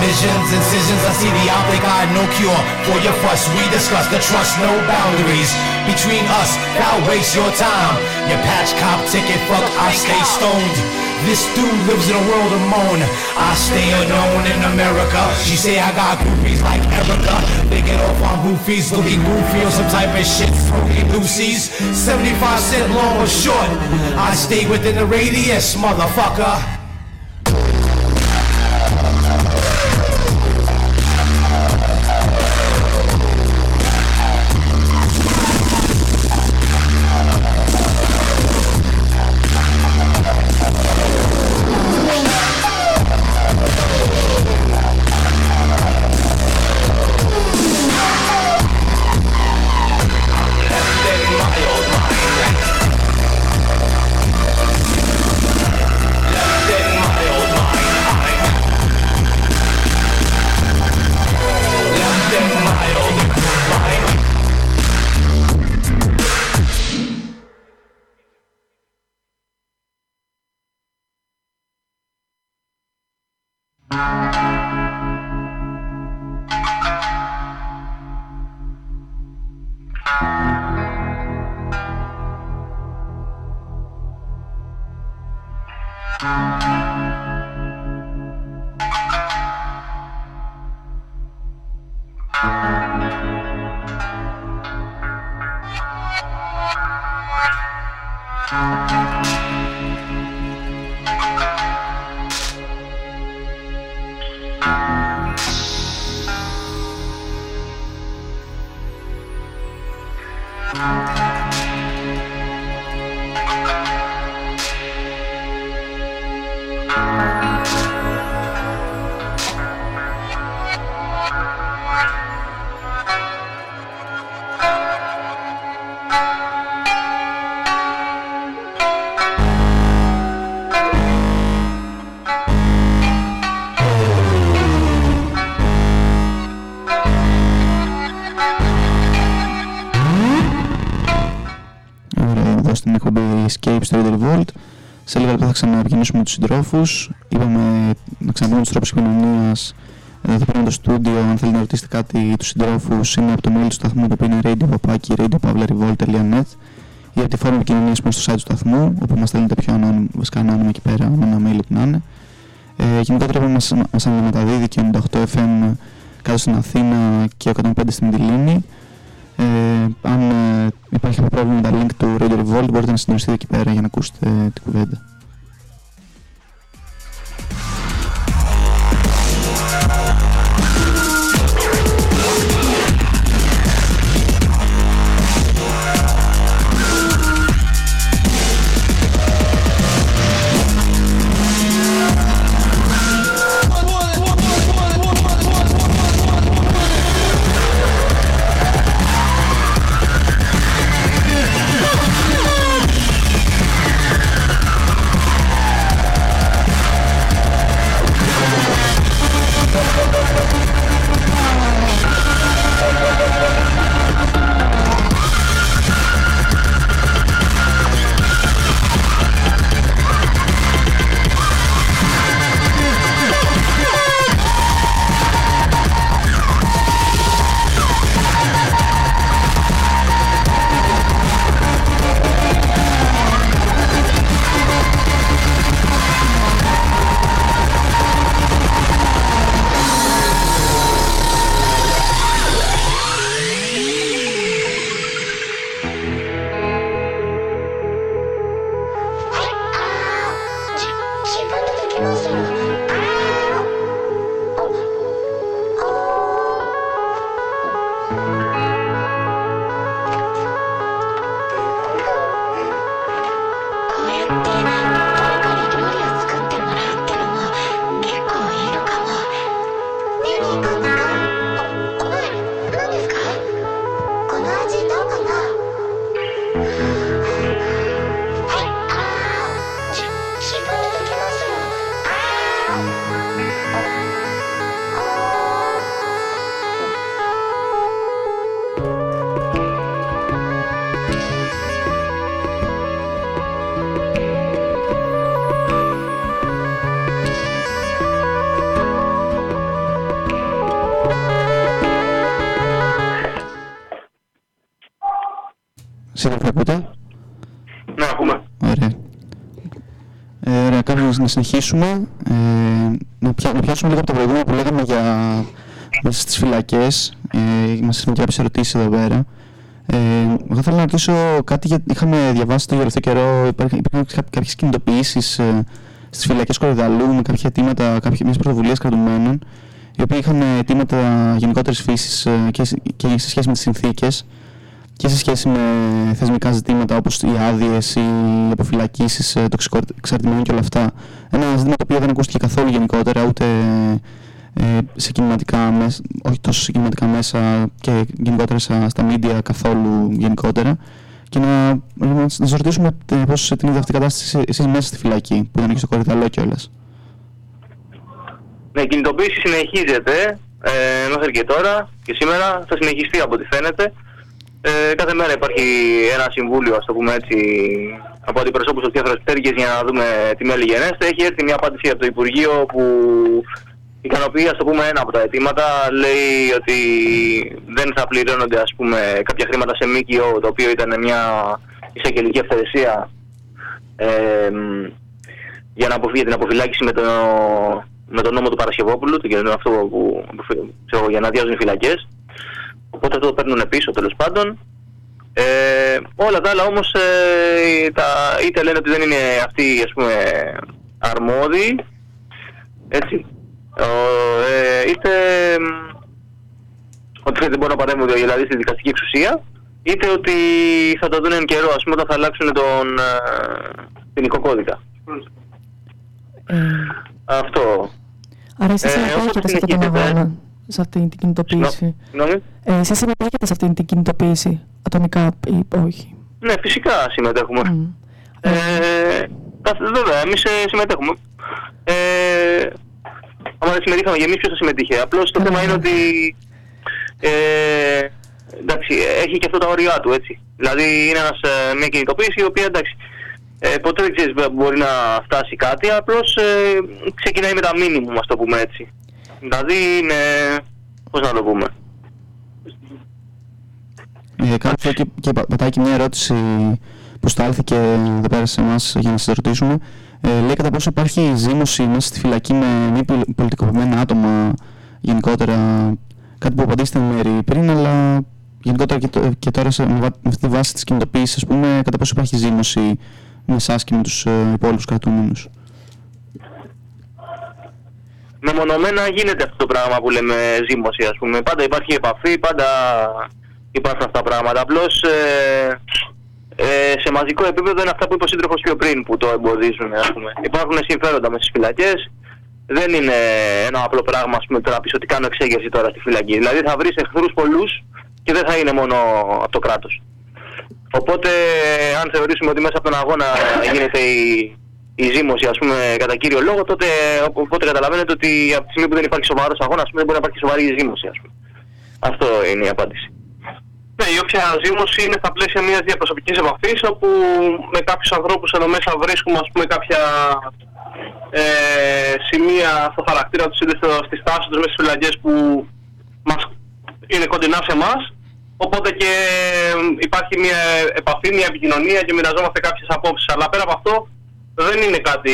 Missions, incisions, I see the optic eye, no cure. For your fuss, we discuss the trust, no boundaries. Between us, now waste your time. Your patch cop ticket, fuck, I stay stoned. This dude lives in a world of moan. I stay unknown in America. She say I got groupies like Erica. They get off on goofies, looking goofy or some type of shit. Smoking Lucy's. 75 cent long or short. I stay within the radius, motherfucker. Ωραία, λεπτά θα ξαναεπικοινωνήσουμε με τους συντρόφους. Είπαμε να ξαναπούμε τους τρόπους επικοινωνίας εδώ θα πρέπει το στούντιο, αν θέλετε να ρωτήσετε κάτι τους συντρόφους, είναι από το mail του σταθμού το οποίο είναι radio.papaki, radio.revolt.net ή από τη φόρμα επικοινωνίας που είναι στο site του σταθμού, όπου μας στέλνετε πιο ανώνυμο, βασικά ανώνυμα εκεί πέρα, με ένα mail που να είναι. Ε, γενικότερα πρέπει μας, μας αναμεταδίδει και 98 FM κάτω στην Αθήνα και 105 στην Μητυλίνη. Ε, αν ε, υπάρχει κάποιο πρόβλημα με τα link του Radio Revolt μπορείτε να συντονιστείτε εκεί πέρα για να ακούσετε την κουβέντα. Ε, ωραία, κάποιος να συνεχίσουμε. Ε, να, πια, να πιάσουμε λίγο από το προηγούμενο που λέγαμε για μέσα στις φυλακές. Ε, μας είχαν κάποιες ερωτήσεις εδώ πέρα. Ε, εγώ θέλω να ρωτήσω κάτι γιατί είχαμε διαβάσει το τελευταίο καιρό. Υπήρχαν, υπήρχαν κάποιες κινητοποιήσεις ε, στις φυλακές Κορυδαλού με κάποια αιτήματα, κάποιες πρωτοβουλίες κρατουμένων οι οποίοι είχαν αιτήματα γενικότερης φύσης ε, και, και σε σχέση με τις συνθήκες και σε σχέση με θεσμικά ζητήματα όπως οι άδειες, οι αποφυλακίσεις ε, εξαρτημένων και όλα αυτά. Ένα ζήτημα το οποίο δεν ακούστηκε καθόλου γενικότερα ούτε ε, σε κινηματικά μέσα, όχι τόσο σε κινηματικά μέσα και γενικότερα στα μίντια καθόλου γενικότερα. Και να, να σας ρωτήσουμε ε, πώς την είδε αυτή η κατάσταση εσείς μέσα στη φυλακή που ήταν και στο κορυδαλό κιόλας. Ναι, η κινητοποίηση συνεχίζεται ε, μέχρι και τώρα και σήμερα θα συνεχιστεί από ό,τι φαίνεται. Ε, κάθε μέρα υπάρχει ένα συμβούλιο, ας το πούμε έτσι, από αντιπροσώπους της διάφορες πτέρυγες για να δούμε τι μέλη γενέστε. Έχει έρθει μια απάντηση από το Υπουργείο που ικανοποιεί, ας το πούμε, ένα από τα αιτήματα. Λέει ότι δεν θα πληρώνονται, ας πούμε, κάποια χρήματα σε ΜΚΟ, το οποίο ήταν μια εισαγγελική αυθαιρεσία ε, για να αποφύγει την αποφυλάκηση με το, με τον νόμο του Παρασκευόπουλου, το αυτό που, ξέρω, για να διάζουν οι φυλακές. Οπότε αυτό το παίρνουν πίσω τέλος πάντων. Ε, όλα τα άλλα όμως ε, τα, είτε λένε ότι δεν είναι αυτοί ας πούμε αρμόδιοι έτσι ε, είτε ότι δεν μπορούν να παρέμβουν δηλαδή στη δικαστική εξουσία είτε ότι θα το δουν εν καιρό ας πούμε όταν θα αλλάξουν τον ε, ποινικό κώδικα. Ε, Αυτό. Άρα εσείς Ε, συμμετέχετε όσο σε αυτόν τον συνεχίζεται- αγώνα, σε αυτή την κινητοποίηση. Συγγνώμη. Ε, εσείς συμμετέχετε σε αυτή την κινητοποίηση, ατομικά ή όχι; Ναι, φυσικά συμμετέχουμε. Μμ. Ε, τα- βέβαια, εμείς ε, συμμετέχουμε. Ε, άμα δεν συμμετείχαμε και εμείς, ποιος θα συμμετείχε; Απλώς το Ναι, θέμα ναι. είναι ότι ε, εντάξει, έχει και αυτό τα όρια του, έτσι. Δηλαδή είναι ένας, ε, μια κινητοποίηση η οποία εντάξει, ε, ποτέ δεν ξέρεις που μπορεί να φτάσει κάτι, απλώς ε, ξεκινάει με τα μήνυμα, ας το πούμε έτσι. Δηλαδή είναι, πώς να το πούμε. Ε, κάποιο και, και πα- πατάει και μια ερώτηση που στάλθηκε εδώ πέρα σε εμάς για να σας ρωτήσουμε. Ε, λέει κατά πόσο υπάρχει ζήμωση μέσα στη φυλακή με μη πολι- πολιτικοποιημένα άτομα γενικότερα. Κάτι που απαντήσετε εν μέρη πριν, αλλά γενικότερα και, το- και τώρα σε, με, βα- με αυτή τη βάση της κινητοποίησης, ας πούμε, κατά πόσο υπάρχει ζήμωση με εσάς και με τους ε, υπόλοιπους κρατούμενους; Μεμονωμένα γίνεται αυτό το πράγμα που λέμε ζήμωση ας πούμε. Πάντα υπάρχει επαφή, πάντα υπάρχουν αυτά τα πράγματα. Απλώς ε, ε, σε μαζικό επίπεδο είναι αυτά που είπε ο σύντροφος πιο πριν που το εμποδίζουν ας πούμε. Υπάρχουν συμφέροντα μες στις φυλακές. Δεν είναι ένα απλό πράγμα ας πούμε, τώρα να πεις ότι κάνω εξέγερση τώρα στη φυλακή. Δηλαδή θα βρεις εχθρούς πολλούς και δεν θα είναι μόνο από το κράτος. Οπότε αν θεωρήσουμε ότι μέσα από τον αγώνα γίνεται η, η ζήμωση ας πούμε κατά κύριο λόγο τότε οπότε καταλαβαίνετε ότι από τη στιγμή που δεν υπάρχει σοβαρός αγώνας ας πούμε, δεν μπορεί να υπάρχει σοβαρή ζήμωση ας πούμε. Αυτό είναι η απάντηση. Ναι, η όποια ζήμωση είναι στα πλαίσια μιας διαπροσωπικής επαφής όπου με κάποιους ανθρώπους εδώ μέσα βρίσκουμε ας πούμε κάποια ε, σημεία στο χαρακτήρα τους είτε στο- στη στάση τους μέσα στις φυλακές που μας είναι κοντινά σε εμάς οπότε και ε, υπάρχει μια επαφή, μια επικοινωνία και μοιραζόμαστε κάποιες απόψεις αλλά πέρα από αυτό δεν είναι κάτι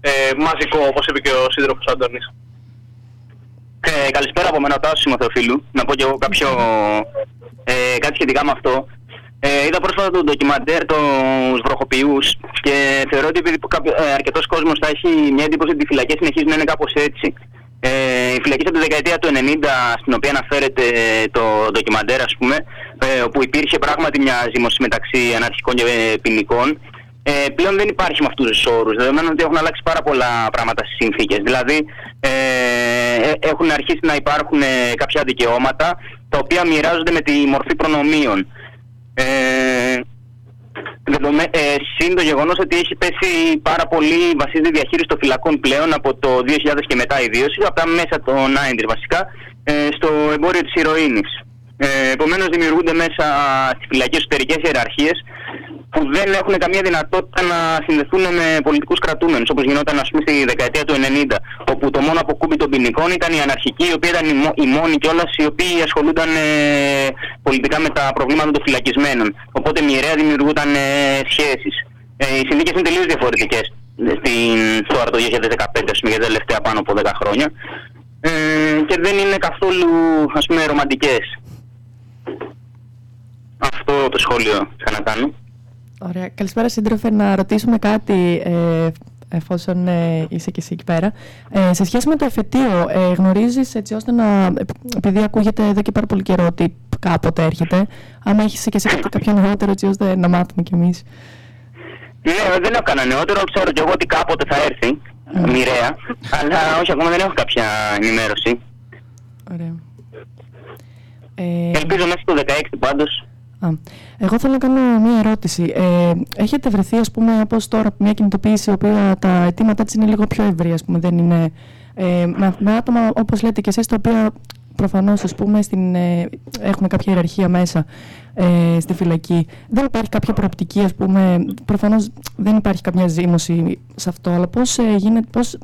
ε, μαζικό όπως είπε και ο σύντροφος Αντώνης. Ε, καλησπέρα από μένα Τάσος Θεοφίλου. Να πω και εγώ κάποιο, ε, κάτι σχετικά με αυτό. Ε, είδα πρόσφατα το ντοκιμαντέρ τους βροχοποιούς και θεωρώ ότι επειδή κάποιο, ε, αρκετός κόσμος θα έχει μια εντύπωση ότι οι φυλακές συνεχίζουν να είναι κάπως έτσι. Ε, οι φυλακές από τη δεκαετία του 90 στην οποία αναφέρεται το ντοκιμαντέρ ας πούμε ε, όπου υπήρχε πράγματι μια ζήμωση μεταξύ αναρχικών και ε, ποινικών ε, πλέον δεν υπάρχει με αυτούς τους όρους, δεδομένου ότι έχουν αλλάξει πάρα πολλά πράγματα στις συνθήκες. Δηλαδή ε, ε, έχουν αρχίσει να υπάρχουν ε, κάποια δικαιώματα τα οποία μοιράζονται με τη μορφή προνομίων. Ε, δεδομέ, ε, συν το γεγονός ότι έχει πέσει πάρα πολύ βασίζεται η διαχείριση των φυλακών πλέον από το 2000 και μετά ιδίω, από τα μέσα των 90 βασικά, ε, στο εμπόριο της ηρωίνης. Ε, Επομένως, δημιουργούνται μέσα στις φυλακές εσωτερικές ιεραρχίες που δεν έχουν καμία δυνατότητα να συνδεθούν με πολιτικούς κρατούμενους, όπως γινόταν ας πούμε, στη δεκαετία του 90, όπου το μόνο αποκούμπι των ποινικών ήταν οι αναρχικοί, οι οποίοι ήταν οι μόνοι κιόλας οι οποίοι ασχολούνταν ε, πολιτικά με τα προβλήματα των φυλακισμένων. Οπότε μοιραία δημιουργούνταν ε, σχέσεις. Ε, οι συνθήκες είναι τελείως διαφορετικές τώρα το 2015, πούμε, για τα τελευταία πάνω από 10 χρόνια. Ε, και δεν είναι καθόλου ας πούμε ρομαντικές. Αυτό το σχόλιο θα να κάνω. Ωραία. Καλησπέρα σύντροφε. Να ρωτήσουμε κάτι ε, εφόσον ε, είσαι και εσύ εκεί πέρα. Ε, σε σχέση με το εφετείο, ε, γνωρίζεις έτσι ώστε να, επειδή ακούγεται εδώ και πάρα πολύ καιρό ότι κάποτε έρχεται, αν έχεις και εσύ κάποιο νεότερο έτσι ώστε να μάθουμε κι εμείς. Ναι, δεν έχω κανένα νεότερο, ξέρω κι εγώ ότι κάποτε θα έρθει, mm. μοιραία, αλλά όχι ακόμα δεν έχω κάποια ενημέρωση. Ωραία. Ε... Ελπίζω μέσα στο 16 πάντως Α, εγώ θέλω να κάνω μία ερώτηση. Ε, έχετε βρεθεί, ας πούμε, όπως τώρα, μια κινητοποίηση, η οποία τα αιτήματά της είναι λίγο πιο ευρύ, ας πούμε, δεν είναι... Ε, με, με άτομα, όπως λέτε και εσείς, τα οποία προφανώς, ας πούμε, στην, ε, έχουν κάποια ιεραρχία μέσα ε, στη φυλακή. Δεν υπάρχει κάποια προοπτική, ας πούμε, προφανώς δεν υπάρχει κάποια ζήμωση σε αυτό, αλλά πώς, ε, γίνεται, πώς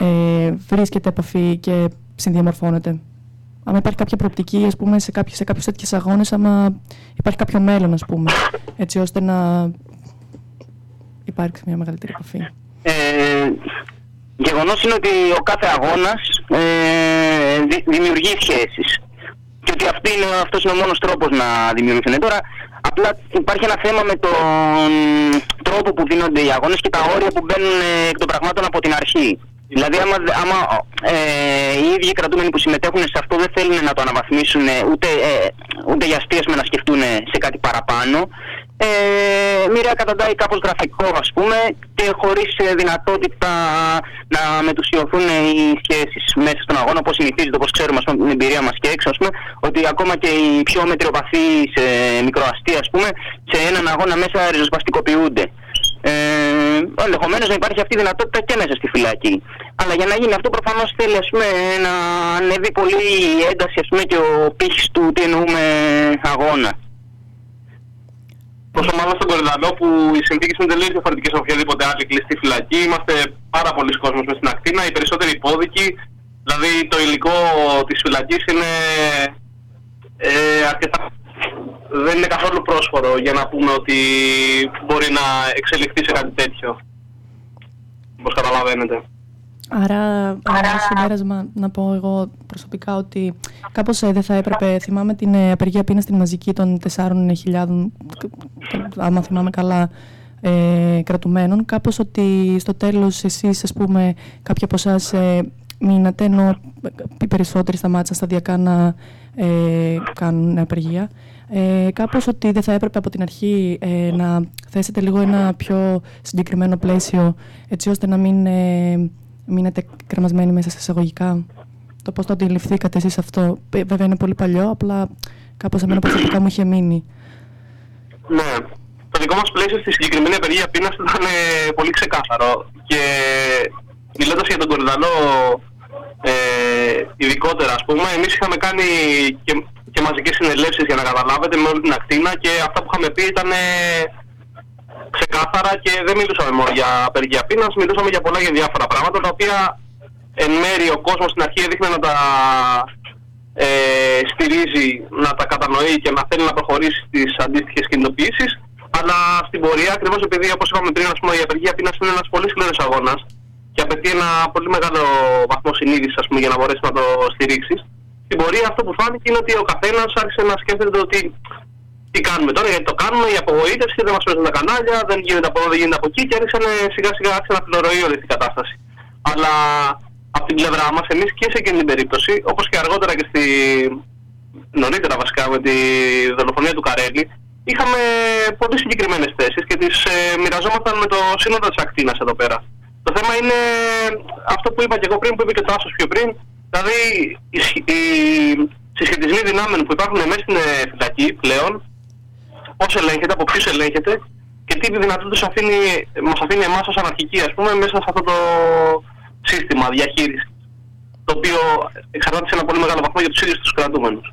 ε, βρίσκεται επαφή και συνδιαμορφώνεται; Αν υπάρχει κάποια προοπτική ας πούμε, σε, κάποιες, σε κάποιους τέτοιες αγώνες, άμα υπάρχει κάποιο μέλλον, ας πούμε, έτσι ώστε να υπάρξει μια μεγαλύτερη επαφή. Ε, γεγονός είναι ότι ο κάθε αγώνας ε, δημιουργεί σχέσεις και ότι αυτή είναι, αυτός είναι ο μόνος τρόπος να δημιουργηθούν. Τώρα, απλά υπάρχει ένα θέμα με τον τρόπο που δίνονται οι αγώνες και τα όρια που μπαίνουν εκ των πραγμάτων από την αρχή. Δηλαδή, άμα, άμα ε, οι ίδιοι κρατούμενοι που συμμετέχουν σε αυτό δεν θέλουν να το αναβαθμίσουν ούτε, ε, ούτε για αστείες να σκεφτούν σε κάτι παραπάνω, ε, μοιραία καταντάει κάπως γραφικό ας πούμε και χωρίς ε, δυνατότητα να μετουσιωθούν οι σχέσεις μέσα στον αγώνα όπως συνηθίζεται, όπως ξέρουμε ας πούμε, την εμπειρία μας και έξω ας πούμε, ότι ακόμα και οι πιο μετριοπαθείς ε, μικροαστοί ας πούμε σε έναν αγώνα μέσα ριζοσπαστικοποιούνται. Ε, Ενδεχομένως να υπάρχει αυτή η δυνατότητα και μέσα στη φυλακή. Αλλά για να γίνει αυτό προφανώς θέλει ας πούμε, να ανέβει πολύ η ένταση ας πούμε, και ο πύχης του τι εννοούμε αγώνα. Πόσο μάλλον στον Κορυδαλό που οι συνθήκες είναι τελείως διαφορετικές από οποιαδήποτε άλλη κλειστή φυλακή. Είμαστε πάρα πολλοί κόσμοι μες στην ακτίνα, οι περισσότεροι υπόδικοι. Δηλαδή το υλικό της φυλακής είναι ε, αρκετά δεν είναι καθόλου πρόσφορο για να πούμε ότι μπορεί να εξελιχθεί σε κάτι τέτοιο. Όπως καταλαβαίνετε. Άρα, άρα συμπέρασμα να πω εγώ προσωπικά ότι κάπως ε, δεν θα έπρεπε, θυμάμαι την ε, απεργία πείνα στην μαζική των 4.000, άμα θυμάμαι καλά, ε, κρατουμένων, κάπως ότι στο τέλος εσείς, ας πούμε, κάποιοι από εσάς ε, μείνατε, ενώ οι περισσότεροι σταμάτησαν σταδιακά να ε, κάνουν απεργία. Ε, κάπως ότι δεν θα έπρεπε από την αρχή ε, να θέσετε λίγο ένα πιο συγκεκριμένο πλαίσιο έτσι ώστε να μην ε, μείνετε κρεμασμένοι μέσα σε εισαγωγικά. Το πώς το αντιληφθήκατε εσείς αυτό. Ε, βέβαια είναι πολύ παλιό, απλά κάπως εμένα προσωπικά μου είχε μείνει. Ναι. Το δικό μας πλαίσιο στη συγκεκριμένη απεργία πείνας ήταν ε, πολύ ξεκάθαρο και μιλώντας για τον Κορδαλό ε, ειδικότερα ας πούμε, εμείς είχαμε κάνει και και μαζικές συνελεύσεις για να καταλάβετε με όλη την ακτίνα και αυτά που είχαμε πει ήταν ξεκάθαρα και δεν μιλούσαμε μόνο για απεργία πείνας, μιλούσαμε για πολλά και διάφορα πράγματα τα οποία εν μέρει ο κόσμος στην αρχή έδειχνε να τα ε, στηρίζει, να τα κατανοεί και να θέλει να προχωρήσει στις αντίστοιχες κινητοποιήσεις. Αλλά στην πορεία, ακριβώς επειδή όπως είπαμε πριν, ας πούμε, η απεργία πείνας είναι ένας πολύ σκληρός αγώνας και απαιτεί ένα πολύ μεγάλο βαθμό συνείδησης ας πούμε, για να μπορέσει να το στηρίξεις στην πορεία αυτό που φάνηκε είναι ότι ο καθένας άρχισε να σκέφτεται το ότι τι κάνουμε τώρα, γιατί το κάνουμε, η απογοήτευση, δεν μας παίζουν τα κανάλια, δεν γίνεται από εδώ, δεν γίνεται από εκεί και άρχισαν σιγά σιγά άρχισε να πληρωεί όλη αυτή η κατάσταση. Αλλά από την πλευρά μας, εμείς και σε εκείνη την περίπτωση, όπως και αργότερα και στη. νωρίτερα βασικά με τη δολοφονία του Καρέλη, είχαμε πολύ συγκεκριμένες θέσεις και τις ε, μοιραζόμασταν με το σύνολο της ακτίνας εδώ πέρα. Το θέμα είναι αυτό που είπα και εγώ πριν, που είπε και ο Τάσος πιο πριν, Δηλαδή, οι, οι συσχετισμοί δυνάμεων που υπάρχουν μέσα στην ε, φυλακή πλέον, πώς ελέγχεται, από ποιους ελέγχεται και τι δυνατότητες αφήνει, μας αφήνει εμάς ως αναρχική, ας πούμε, μέσα σε αυτό το σύστημα διαχείρισης, το οποίο εξαρτάται σε ένα πολύ μεγάλο βαθμό για τους ίδιους τους κρατούμενους.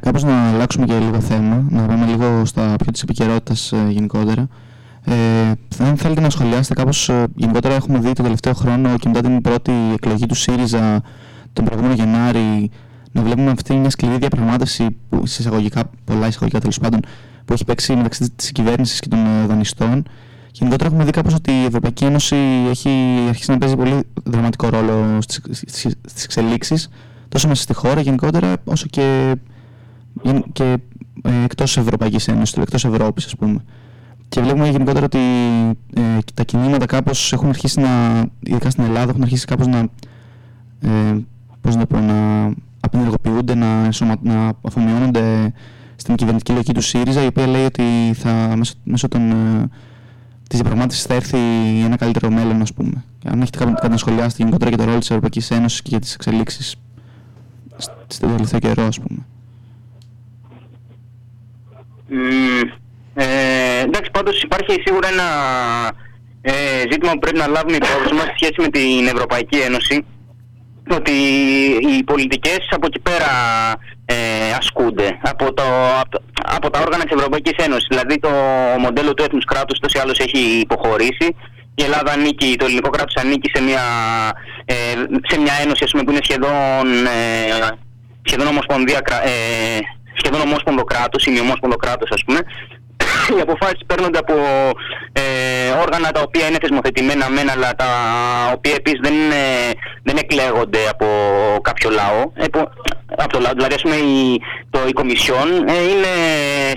Κάπως να αλλάξουμε και λίγο θέμα, να πάμε λίγο στα πιο της επικαιρότητας ε, γενικότερα. Ε, αν θέλετε να σχολιάσετε κάπως, ε, γενικότερα έχουμε δει το τελευταίο χρόνο και μετά την πρώτη εκλογή του ΣΥΡΙΖΑ τον προηγούμενο Γενάρη να βλέπουμε αυτή μια σκληρή διαπραγμάτευση που εισαγωγικά, πολλά εισαγωγικά τέλος πάντων, που έχει παίξει μεταξύ της κυβέρνησης και των ε, δανειστών. Γενικότερα έχουμε δει κάπως ότι η Ευρωπαϊκή Ένωση έχει αρχίσει να παίζει πολύ δραματικό ρόλο στις εξελίξεις τόσο μέσα στη χώρα γενικότερα όσο και, και ε, εκτός Ευρωπαϊκής Ένωσης, εκτός Ευρώπης ας πούμε. Και βλέπουμε γενικότερα ότι ε, τα κινήματα κάπως έχουν αρχίσει να, ειδικά στην Ελλάδα, έχουν αρχίσει κάπως να, ε, πώς να, πω, να απενεργοποιούνται, να, σωμα, να αφομοιώνονται στην κυβερνητική λογική του ΣΥΡΙΖΑ, η οποία λέει ότι θα, μέσω, μέσω των, ε, της διαπραγμάτευσης θα έρθει ένα καλύτερο μέλλον, ας πούμε. Αν έχετε κάτι να σχολιάσετε γενικότερα για το ρόλο της Ευρωπαϊκής Ένωσης και για τις εξελίξεις στο τελευταίο καιρό, ας πούμε. Mm, ε, εντάξει, πάντως υπάρχει σίγουρα ένα ε, ζήτημα που πρέπει να λάβουμε υπόψη μας σχέση με την Ευρωπαϊκή Ένωση ότι οι πολιτικές από εκεί πέρα ε, ασκούνται από, το, από, τα όργανα της Ευρωπαϊκής Ένωσης. Δηλαδή το μοντέλο του έθνους κράτους τόσο ή άλλως έχει υποχωρήσει. Η Ελλάδα ανήκει, το ελληνικό κράτος ανήκει σε μια, ε, σε μια ένωση ας πούμε, που είναι σχεδόν, ε, σχεδόν, ομοσπονδία, ε, σχεδόν ομόσπονδο κράτος, ημιομόσπονδο κράτος ας πούμε οι αποφάσεις παίρνονται από ε, όργανα τα οποία είναι θεσμοθετημένα μένα αλλά τα οποία επίσης δεν, είναι, δεν εκλέγονται από κάποιο λαό. Από το λαό δηλαδή ας πούμε η, το, η Κομισιόν ε, είναι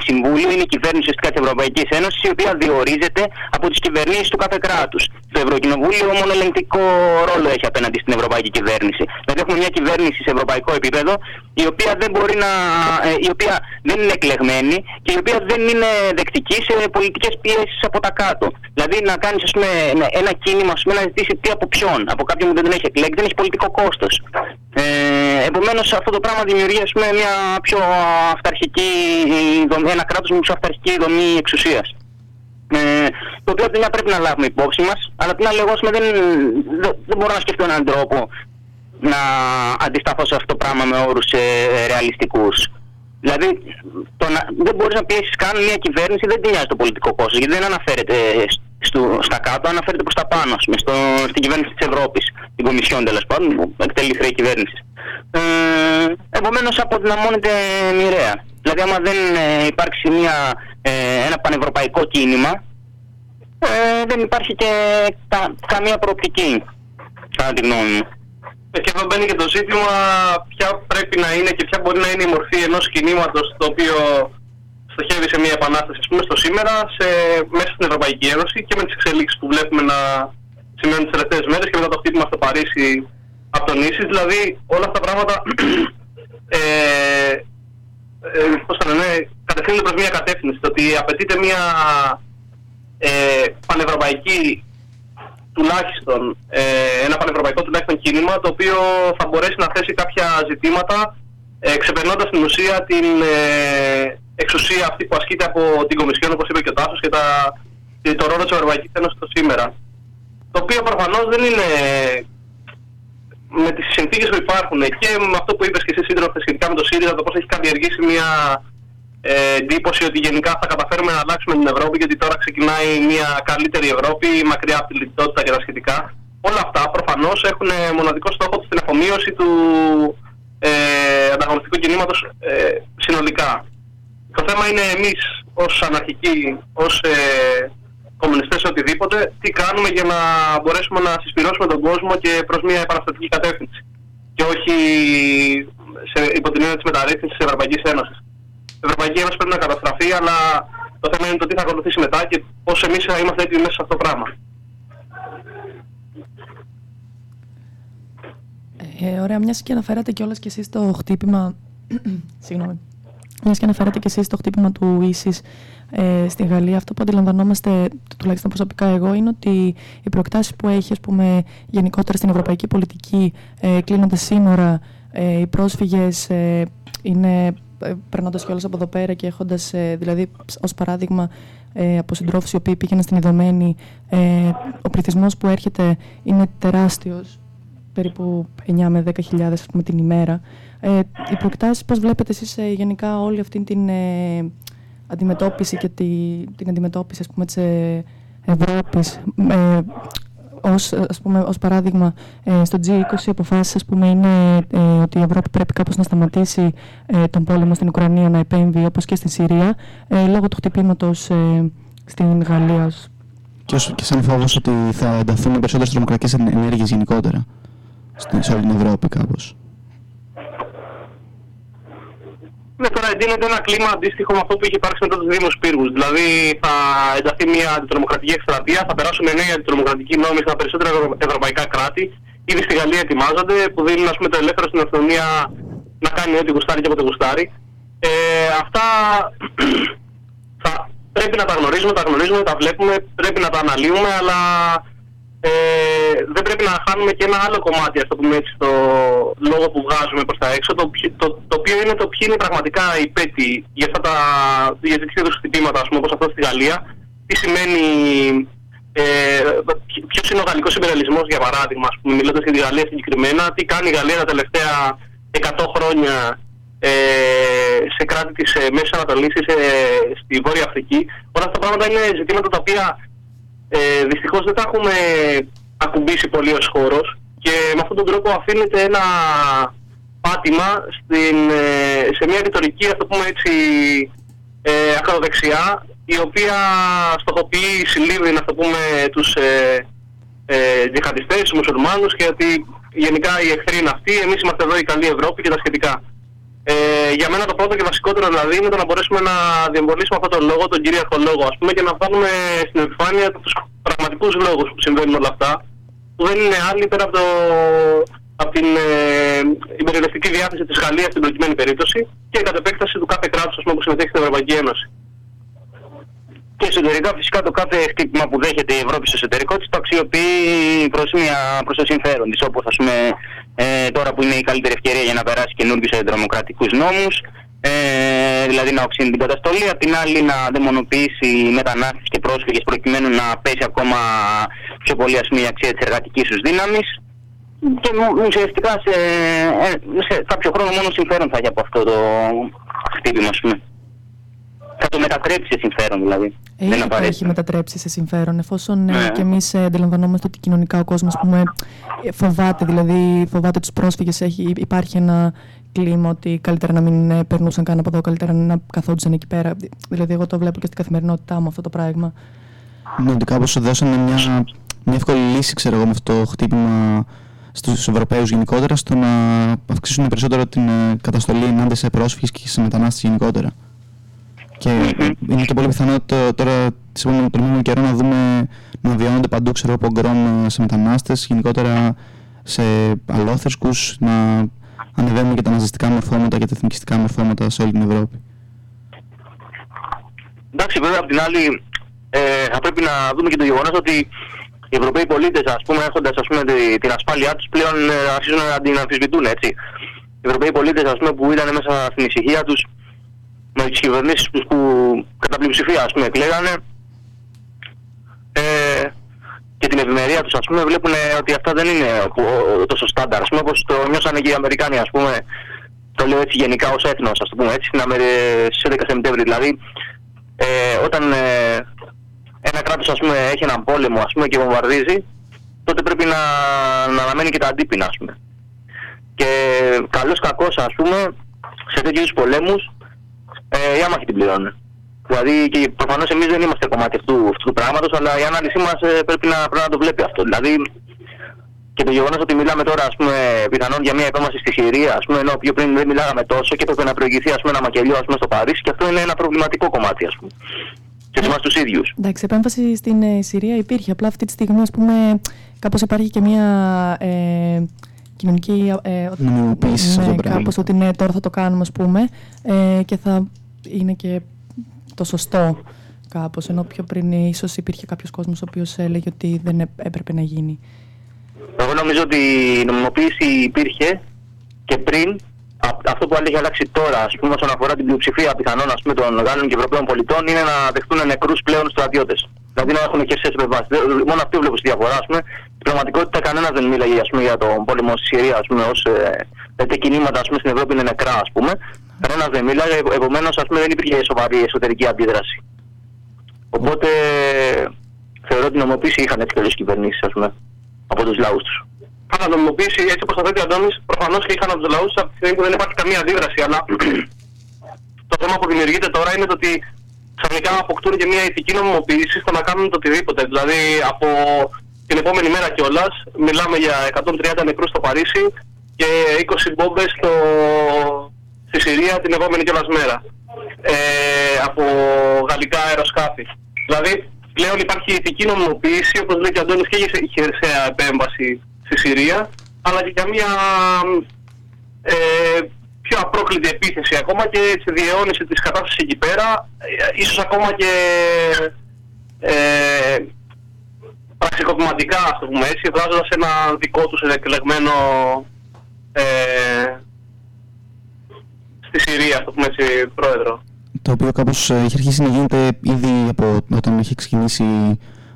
συμβούλιο, είναι η κυβέρνηση της Ευρωπαϊκής Ένωσης η οποία διορίζεται από τις κυβερνήσεις του κάθε κράτους. Το Ευρωκοινοβούλιο μόνο ελεγκτικό ρόλο έχει απέναντι στην Ευρωπαϊκή Κυβέρνηση. Δηλαδή έχουμε μια κυβέρνηση σε ευρωπαϊκό επίπεδο η οποία δεν μπορεί να, ε, η οποία δεν είναι εκλεγμένη και η οποία δεν είναι δεκτική σε πολιτικές πιέσεις από τα κάτω. Δηλαδή να κάνεις ένα κίνημα πούμε, να ζητήσει τι από ποιον, από κάποιον που δεν έχει εκλέξει, δεν έχει πολιτικό κόστος. Ε, Επομένως αυτό το πράγμα δημιουργεί πούμε, μια πιο αυταρχική δομή, ένα κράτος με πιο αυταρχική δομή εξουσίας. Ε, το οποίο την πρέπει να λάβουμε υπόψη μας, αλλά την άλλη, εγώ δεν, δεν, δεν μπορώ να σκεφτώ έναν τρόπο να αντισταθώ σε αυτό το πράγμα με όρους ε, ρεαλιστικούς. Δηλαδή, το να, δεν μπορείς να πιέσεις καν μια κυβέρνηση, δεν την νοιάζει το πολιτικό κόστος, γιατί δεν αναφέρεται στο, στα κάτω, αναφέρεται προς τα πάνω, στο, στην κυβέρνηση της Ευρώπης, την Κομισιόν τέλος πάντων, που εκτελεί χρέη κυβέρνησης. Ε, Επομένως, αποδυναμώνεται μοιραία. Δηλαδή, άμα δεν ε, υπάρξει μια, ε, ένα πανευρωπαϊκό κίνημα, ε, δεν υπάρχει και καμία προοπτική, κατά τη γνώμη μου. Ε, και εδώ μπαίνει και το ζήτημα ποια πρέπει να είναι και ποια μπορεί να είναι η μορφή ενός κινήματος το οποίο στοχεύει σε μια επανάσταση ας πούμε, στο σήμερα σε, μέσα στην Ευρωπαϊκή Ένωση και με τις εξελίξεις που βλέπουμε να σημαίνουν τις τελευταίες μέρες και μετά το χτύπημα στο Παρίσι από τον Ίσης. Δηλαδή όλα αυτά τα πράγματα ε, ε, πώς θα λένε, κατευθύνονται προς μια κατεύθυνση. Το ότι απαιτείται μια ε, πανευρωπαϊκή τουλάχιστον ε, ένα πανευρωπαϊκό τουλάχιστον κίνημα το οποίο θα μπορέσει να θέσει κάποια ζητήματα ε, ξεπερνώντας στην ουσία την ε, εξουσία αυτή που ασκείται από την Κομισιόν όπως είπε και ο Τάσος και τα, το ρόλο της Ευρωπαϊκής Ένωσης το σήμερα. Το οποίο προφανώς δεν είναι με τις συνθήκες που υπάρχουν και με αυτό που είπες και εσύ σύντροφε σχετικά με το ΣΥΡΙΖΑ το πώς έχει καλλιεργήσει μια ε, εντύπωση ότι γενικά θα καταφέρουμε να αλλάξουμε την Ευρώπη γιατί τώρα ξεκινάει μια καλύτερη Ευρώπη μακριά από τη λιτότητα και τα σχετικά. Όλα αυτά προφανώς έχουν μοναδικό στόχο την αφομοίωση του ε, ανταγωνιστικού κινήματος ε, συνολικά. Το θέμα είναι εμείς ως αναρχικοί, ως ε, κομμουνιστές οτιδήποτε, τι κάνουμε για να μπορέσουμε να συσπηρώσουμε τον κόσμο και προς μια επαναστατική κατεύθυνση και όχι σε, υπό την έννοια της μεταρρύθμισης της Ευρωπαϊκής Ένωσης. Η Ευρωπαϊκή Ένωση πρέπει να καταστραφεί, αλλά το θέμα είναι το τι θα ακολουθήσει μετά και πώς εμείς θα είμαστε έτοιμοι μέσα σε αυτό το πράγμα. Ε, ωραία, μιας και αναφέρατε κιόλας κι εσείς το χτύπημα... Συγγνώμη. Μιας και αναφέρατε κι εσείς το χτύπημα του ίσης ε, στη Γαλλία, αυτό που αντιλαμβανόμαστε, τουλάχιστον προσωπικά εγώ, είναι ότι οι προεκτάσεις που έχει, ας πούμε, γενικότερα στην ευρωπαϊκή πολιτική, ε, κλείνοντας σύνορα, ε, οι πρόσφυγες ε, είναι ε, περνώντας κιόλας από εδώ πέρα και έχοντας, ε, δηλαδή, ως παράδειγμα, ε, από συντρόφους οι οποίοι πήγαιναν στην Ιδωμένη, ε, ο πληθυσμός που έρχεται είναι τεράστιος, περίπου 9 με 10 χιλιάδες την ημέρα. Ε, οι προεκτάσεις, πώς βλέπετε εσείς ε, γενικά όλη αυτή την ε, αντιμετώπιση και τη, την αντιμετώπιση ας πούμε, της ε, Ευρώπης ε, ως, ας πούμε, ως παράδειγμα ε, στο G20 αποφάσεις ας πούμε, είναι ε, ότι η Ευρώπη πρέπει κάπως να σταματήσει ε, τον πόλεμο στην Ουκρανία να επέμβει όπως και στη Συρία λόγω του χτυπήματος στην Γαλλία. Και, και σαν φόβος ότι θα ενταθούν περισσότερες τρομοκρατικές ενέργειες γενικότερα σε όλη την Ευρώπη κάπως. Ναι, τώρα εντείνεται ένα κλίμα αντίστοιχο με αυτό που είχε υπάρξει μετά τους Δήμους Πύργους. Δηλαδή θα ενταθεί μια αντιτρομοκρατική εκστρατεία, θα περάσουν νέοι αντιτρομοκρατικοί νόμοι στα περισσότερα ευρωπαϊκά κράτη. Ήδη στη Γαλλία ετοιμάζονται, που δίνουν ας πούμε, το ελεύθερο στην αστυνομία να κάνει ό,τι γουστάρει και όποτε γουστάρει. Ε, αυτά θα, πρέπει να τα γνωρίζουμε, τα γνωρίζουμε, τα βλέπουμε, πρέπει να τα αναλύουμε, αλλά ε, δεν πρέπει να χάνουμε και ένα άλλο κομμάτι, ας το πούμε έτσι, το λόγο που βγάζουμε προς τα έξω, το, το, το οποίο είναι το ποιοι είναι πραγματικά οι πέτοι για αυτά τα για τέτοιου είδους χτυπήματα, ας πούμε, όπως αυτό στη Γαλλία, τι σημαίνει, ε, ποιος είναι ο γαλλικός συμπεραλισμός, για παράδειγμα, ας πούμε, μιλώντας για τη Γαλλία συγκεκριμένα, τι κάνει η Γαλλία τα τελευταία 100 χρόνια ε, σε κράτη της ε, Μέσης Ανατολής ε, στη Βόρεια Αφρική. Όλα αυτά τα πράγματα είναι ζητήματα τα οποία ε, δυστυχώς δεν τα έχουμε ακουμπήσει πολύ ως χώρος και με αυτόν τον τρόπο αφήνεται ένα πάτημα στην, ε, σε μια ρητορική, ας το πούμε έτσι, ε, ακροδεξιά, η οποία στοχοποιεί συλλήβει, να το πούμε, τους ε, ε, διχαντιστές, τους μουσουλμάνους και ότι γενικά οι εχθροί είναι αυτοί, εμείς είμαστε εδώ η καλή Ευρώπη και τα σχετικά. Ε, για μένα το πρώτο και βασικότερο δηλαδή είναι το να μπορέσουμε να διεμβολήσουμε αυτόν τον λόγο, τον κυρίαρχο λόγο, ας πούμε, και να βάλουμε στην επιφάνεια τους πραγματικούς λόγους που συμβαίνουν όλα αυτά, που δεν είναι άλλοι πέρα από, το, από την ε, διάθεση της Γαλλίας στην προκειμένη περίπτωση και η κατεπέκταση του κάθε κράτους πούμε, που συμμετέχει στην Ευρωπαϊκή Ένωση. Και εσωτερικά φυσικά το κάθε χτύπημα που δέχεται η Ευρώπη στο εσωτερικό της το αξιοποιεί προς, μια, προς το συμφέρον της, όπως ας πούμε ε, τώρα που είναι η καλύτερη ευκαιρία για να περάσει καινούργιους αντιδρομοκρατικούς νόμους, ε, δηλαδή να οξύνει την καταστολή, απ' την άλλη να δαιμονοποιήσει μετανάστες και πρόσφυγες προκειμένου να πέσει ακόμα πιο πολύ ας πούμε, η αξία της εργατικής τους δύναμης. Και ουσιαστικά σε, ε, σε κάποιο χρόνο μόνο συμφέρον θα έχει από αυτό το χτύπημα ας πούμε θα το μετατρέψει σε συμφέρον δηλαδή. Έχει, δεν έχει μετατρέψει σε συμφέρον, εφόσον ναι. και εμείς ε, αντιλαμβανόμαστε ότι κοινωνικά ο κόσμος ε, φοβάται, δηλαδή φοβάται τους πρόσφυγες. Υπάρχει ένα κλίμα ότι καλύτερα να μην περνούσαν καν από εδώ, καλύτερα να καθόντουσαν εκεί πέρα. Δηλαδή, εγώ το βλέπω και στην καθημερινότητά μου αυτό το πράγμα. Ναι, ότι κάπως δώσανε μια, μια εύκολη λύση, ξέρω εγώ, με αυτό το χτύπημα στους Ευρωπαίους γενικότερα, στο να αυξήσουν περισσότερο την καταστολή ενάντια σε πρόσφυγες και σε μετανάστες γενικότερα. Και είναι και πολύ πιθανό τώρα τις επόμενη καιρό να δούμε να βιώνονται παντού ξέρω πογκρόμ σε μετανάστες, γενικότερα σε αλόθρησκους, να ανεβαίνουν και τα ναζιστικά μορφώματα και τα εθνικιστικά μορφώματα σε όλη την Ευρώπη. Εντάξει, βέβαια από την άλλη ε, θα πρέπει να δούμε και το γεγονός ότι οι Ευρωπαίοι πολίτες ας πούμε έχοντας ας πούμε, την ασφάλειά τους πλέον ε, αρχίζουν να την αμφισβητούν έτσι. Οι Ευρωπαίοι πολίτες ας πούμε, που ήταν μέσα στην ησυχία τους με τις κυβερνήσεις τους που κατά πλειοψηφία ας πούμε εκλέγανε ε, και την ευημερία τους ας πούμε βλέπουν ότι αυτά δεν είναι τόσο στάνταρ ας πούμε όπως το νιώσανε και οι Αμερικάνοι ας πούμε. Το λέω έτσι γενικά ως έθνος ας το πούμε έτσι στις 11 Σεπτέμβρη δηλαδή. Ε, όταν ε, ένα κράτος ας πούμε έχει έναν πόλεμο ας πούμε και βομβαρδίζει τότε πρέπει να, να αναμένει και τα αντίπεινα ας πούμε. Και καλός κακός ας πούμε σε τέτοιους πολέμους ε, οι άμαχοι την πληρώνουν. Δηλαδή και προφανώς εμείς δεν είμαστε κομμάτι αυτού, αυτού του πράγματος, αλλά η ανάλυση μας ε, πρέπει, να, πρέπει να το βλέπει αυτό. Δηλαδή και το γεγονός ότι μιλάμε τώρα ας πούμε, πιθανόν για μια επέμβαση στη Συρία, ας πούμε, ενώ πιο πριν δεν μιλάγαμε τόσο και έπρεπε να προηγηθεί ας πούμε, ένα μακελιό ας πούμε, στο Παρίσι και αυτό είναι ένα προβληματικό κομμάτι ας πούμε. Και σε εμάς τους ίδιους. Εντάξει, επέμβαση στην ε, Συρία υπήρχε. Απλά αυτή τη στιγμή ας πούμε, κάπως υπάρχει και μια ε, κοινωνική ε, ναι, κάπως ότι ναι, τώρα θα το κάνουμε ας πούμε ε, και θα είναι και το σωστό κάπως, ενώ πιο πριν ίσως υπήρχε κάποιος κόσμος ο οποίος έλεγε ότι δεν έπρεπε να γίνει. Εγώ νομίζω ότι η νομιμοποίηση υπήρχε και πριν αυτό που έχει αλλάξει τώρα, ας πούμε, όσον αφορά την πλειοψηφία πιθανών ας πούμε, των Γάλλων και Ευρωπαίων πολιτών, είναι να δεχτούν νεκρούς πλέον στρατιώτες. Δηλαδή να έχουν χερσαίε επεμβάσει. Μόνο αυτή βλέπω στη διαφορά. Ας πούμε. Στην πραγματικότητα κανένας δεν μίλαγε ας πούμε, για τον πόλεμο στη Συρίας ας πούμε, ως ε, κινήματα ας πούμε, στην Ευρώπη είναι νεκρά. Ας πούμε. Κανένα δεν μίλαγε, επομένως δεν υπήρχε σοβαρή εσωτερική αντίδραση. Οπότε θεωρώ ότι νομοποίηση είχαν έτσι και κυβερνήσεις από τους λαούς τους. Άρα νομοποίηση έτσι όπως το θέτει ο Αντώνης, προφανώς και είχαν από τους λαούς από τη στιγμή που δεν υπάρχει καμία αντίδραση. Αλλά το θέμα που δημιουργείται τώρα είναι το ότι ξαφνικά αποκτούν και μια ηθική νομιμοποίηση στο να κάνουν το οτιδήποτε. Δηλαδή από την επόμενη μέρα κιόλας μιλάμε για 130 νεκρούς στο Παρίσι και 20 μπόμπες στο... στη Συρία την επόμενη κιόλας μέρα. Ε, από γαλλικά αεροσκάφη. Δηλαδή πλέον υπάρχει ηθική νομιμοποίηση, όπως λέει και ο Αντώνης, και η χερσαία επέμβαση στη Συρία, αλλά και για μια ε, πιο απρόκλητη επίθεση ακόμα και έτσι διαιώνιση της κατάστασης εκεί πέρα, ε, ίσως ακόμα και ε, πραξικοπηματικά, ας το πούμε έτσι, βγάζοντας ένα δικό τους εκλεγμένο ε, στη Συρία, ας το πούμε έτσι, πρόεδρο το οποίο κάπως ε, είχε αρχίσει να γίνεται ήδη από όταν είχε ξεκινήσει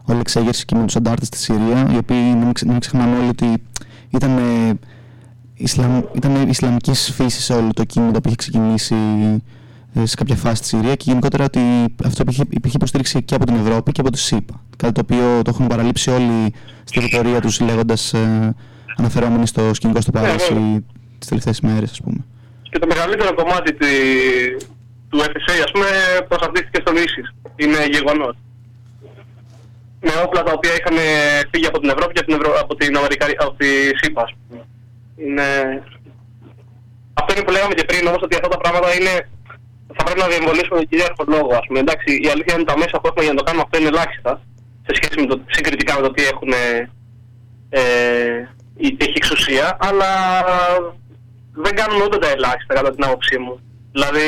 όλη η εξέγερση και με τους αντάρτες στη Συρία, οι οποίοι να μην ξεχνάμε όλοι ότι ήταν, ε, Ισλαμ, ήταν ισλαμικής φύσης όλο το κίνημα που είχε ξεκινήσει ε, σε κάποια φάση στη Συρία και γενικότερα ότι αυτό υπήρχε, υπήρχε υποστήριξη και από την Ευρώπη και από τη ΣΥΠΑ. Κάτι το οποίο το έχουν παραλείψει όλοι στη ρητορία τους λέγοντας ε, αναφερόμενοι στο σκηνικό στο Παρίσι τις τελευταίες μέρες ας πούμε. Και το μεγαλύτερο κομμάτι του FSA, ας πούμε, προσαρτήθηκε στον ίσις. Είναι γεγονός. Με όπλα τα οποία είχαν φύγει από την Ευρώπη και από την, Αμερικά, από τη ΣΥΠΑ, Είναι... Αυτό είναι που λέγαμε και πριν, όμως ότι αυτά τα πράγματα είναι... Θα πρέπει να διεμβολήσουμε τον κυρίαρχο λόγο, ας πούμε. Εντάξει, η αλήθεια είναι ότι τα μέσα που έχουμε για να το κάνουμε αυτό είναι ελάχιστα, σε σχέση με το, συγκριτικά με το τι έχουν ε, έχει εξουσία, αλλά δεν κάνουμε ούτε τα ελάχιστα κατά την άποψή μου. Δηλαδή,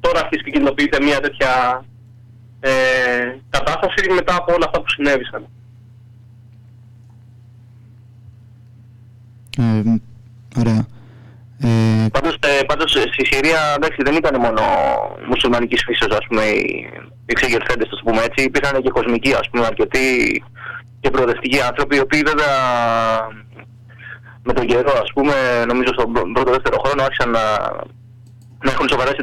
τώρα αρχίζει και κινητοποιείται μια τέτοια ε, κατάσταση μετά από όλα αυτά που συνέβησαν. Ε, ωραία. Ε... Πάντως, ε, πάντως στη Συρία εντάξει, δεν ήταν μόνο μουσουλμανικής φύσεως ας πούμε οι εξεγερθέντες το πούμε έτσι υπήρχαν και κοσμικοί ας πούμε αρκετοί και προοδευτικοί άνθρωποι οι οποίοι βέβαια με τον καιρό ας πούμε νομίζω στον πρώτο δεύτερο χρόνο άρχισαν να να έχουν σοβαρές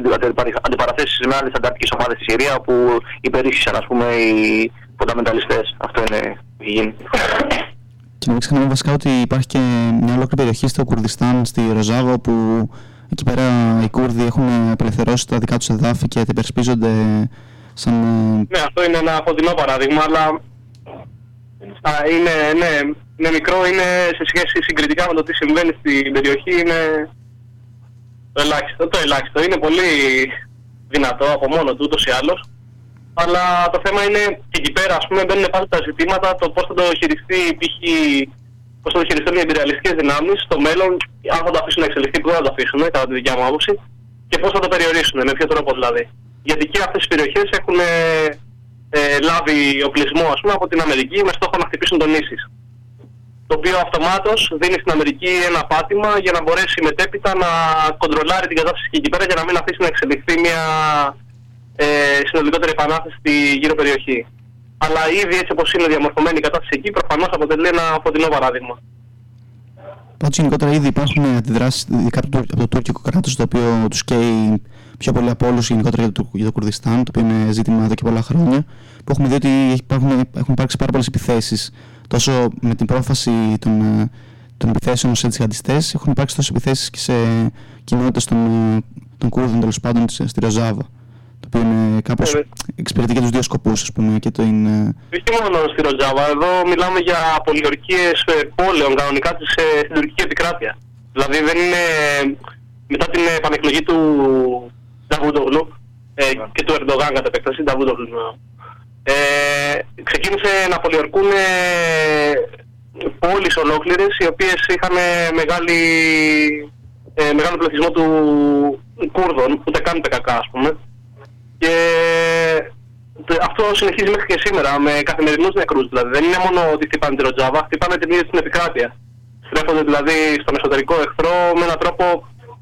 αντιπαραθέσεις με άλλες αντάρτικες ομάδες στη Συρία που υπερίσχυσαν ας πούμε οι φονταμενταλιστές. Αυτό είναι που γίνει. Και να μην ξεχνάμε βασικά ότι υπάρχει και μια ολόκληρη περιοχή στο Κουρδιστάν, στη Ροζάβο, που εκεί πέρα οι Κούρδοι έχουν απελευθερώσει τα δικά τους εδάφη και υπερσπίζονται σαν. Ε, ναι, αυτό είναι ένα φωτεινό παράδειγμα, αλλά α, είναι, ναι, είναι μικρό, είναι σε σχέση συγκριτικά με το τι συμβαίνει στην περιοχή, είναι το ελάχιστο, το ελάχιστο. Είναι πολύ δυνατό από μόνο του ούτως ή άλλως. Αλλά το θέμα είναι και εκεί πέρα ας πούμε μπαίνουν πάλι τα ζητήματα το πώς θα το χειριστεί π.χ. πώς θα το χειριστούν οι εμπειριαλιστικές δυνάμεις στο μέλλον, αν θα το αφήσουν να εξελιχθεί, που δεν θα το αφήσουν, κατά τη δικιά μου άποψη, και πώς θα το περιορίσουν, με ποιο τρόπο δηλαδή. Γιατί και αυτές τις περιοχές έχουν ε, ε, λάβει οπλισμό ας πούμε, από την Αμερική με στόχο να χτυπήσουν τον ίσις το οποίο αυτομάτως δίνει στην Αμερική ένα πάτημα για να μπορέσει μετέπειτα να κοντρολάρει την κατάσταση εκεί πέρα για να μην αφήσει να εξελιχθεί μια ε, συνολικότερη επανάσταση στη γύρω περιοχή. Αλλά ήδη έτσι όπως είναι διαμορφωμένη η κατάσταση εκεί προφανώς αποτελεί ένα φωτεινό παράδειγμα. Πάντως γενικότερα ήδη υπάρχουν αντιδράσεις ειδικά από το τουρκικό κράτος το οποίο τους καίει πιο πολύ από όλους γενικότερα για το, για το Κουρδιστάν το οποίο είναι ζήτημα εδώ και πολλά χρόνια που έχουμε δει ότι υπάρχουν, έχουν υπάρξει πάρα πολλές επιθέσεις τόσο με την πρόφαση των, ε, των επιθέσεων σε τζιχαντιστές έχουν υπάρξει τόσο επιθέσεις και σε κοινότητες των, ε, των Κούρδων τέλος πάντων στη Ροζάβα το οποίο είναι κάπως ε, εξυπηρετεί και τους δύο σκοπούς ας πούμε και το είναι... Όχι μόνο στη Ροζάβα, εδώ μιλάμε για πολιορκίες πόλεων κανονικά στην τουρκική επικράτεια. Δηλαδή δεν είναι μετά την επανεκλογή του Νταβούντογλου ε, και του Ερντογάν κατά επέκταση, Νταβούντογλου ε, ξεκίνησε να πολιορκούν πόλεις ολόκληρες οι οποίες είχαν μεγάλη, ε, μεγάλο πληθυσμό του Κούρδων, ούτε καν κακά ας πούμε. Και αυτό συνεχίζει μέχρι και σήμερα με καθημερινούς νεκρούς δηλαδή. Δεν είναι μόνο ότι χτυπάνε τη Ροτζάβα, χτυπάνε την ίδια την επικράτεια. Στρέφονται δηλαδή στον εσωτερικό εχθρό με έναν τρόπο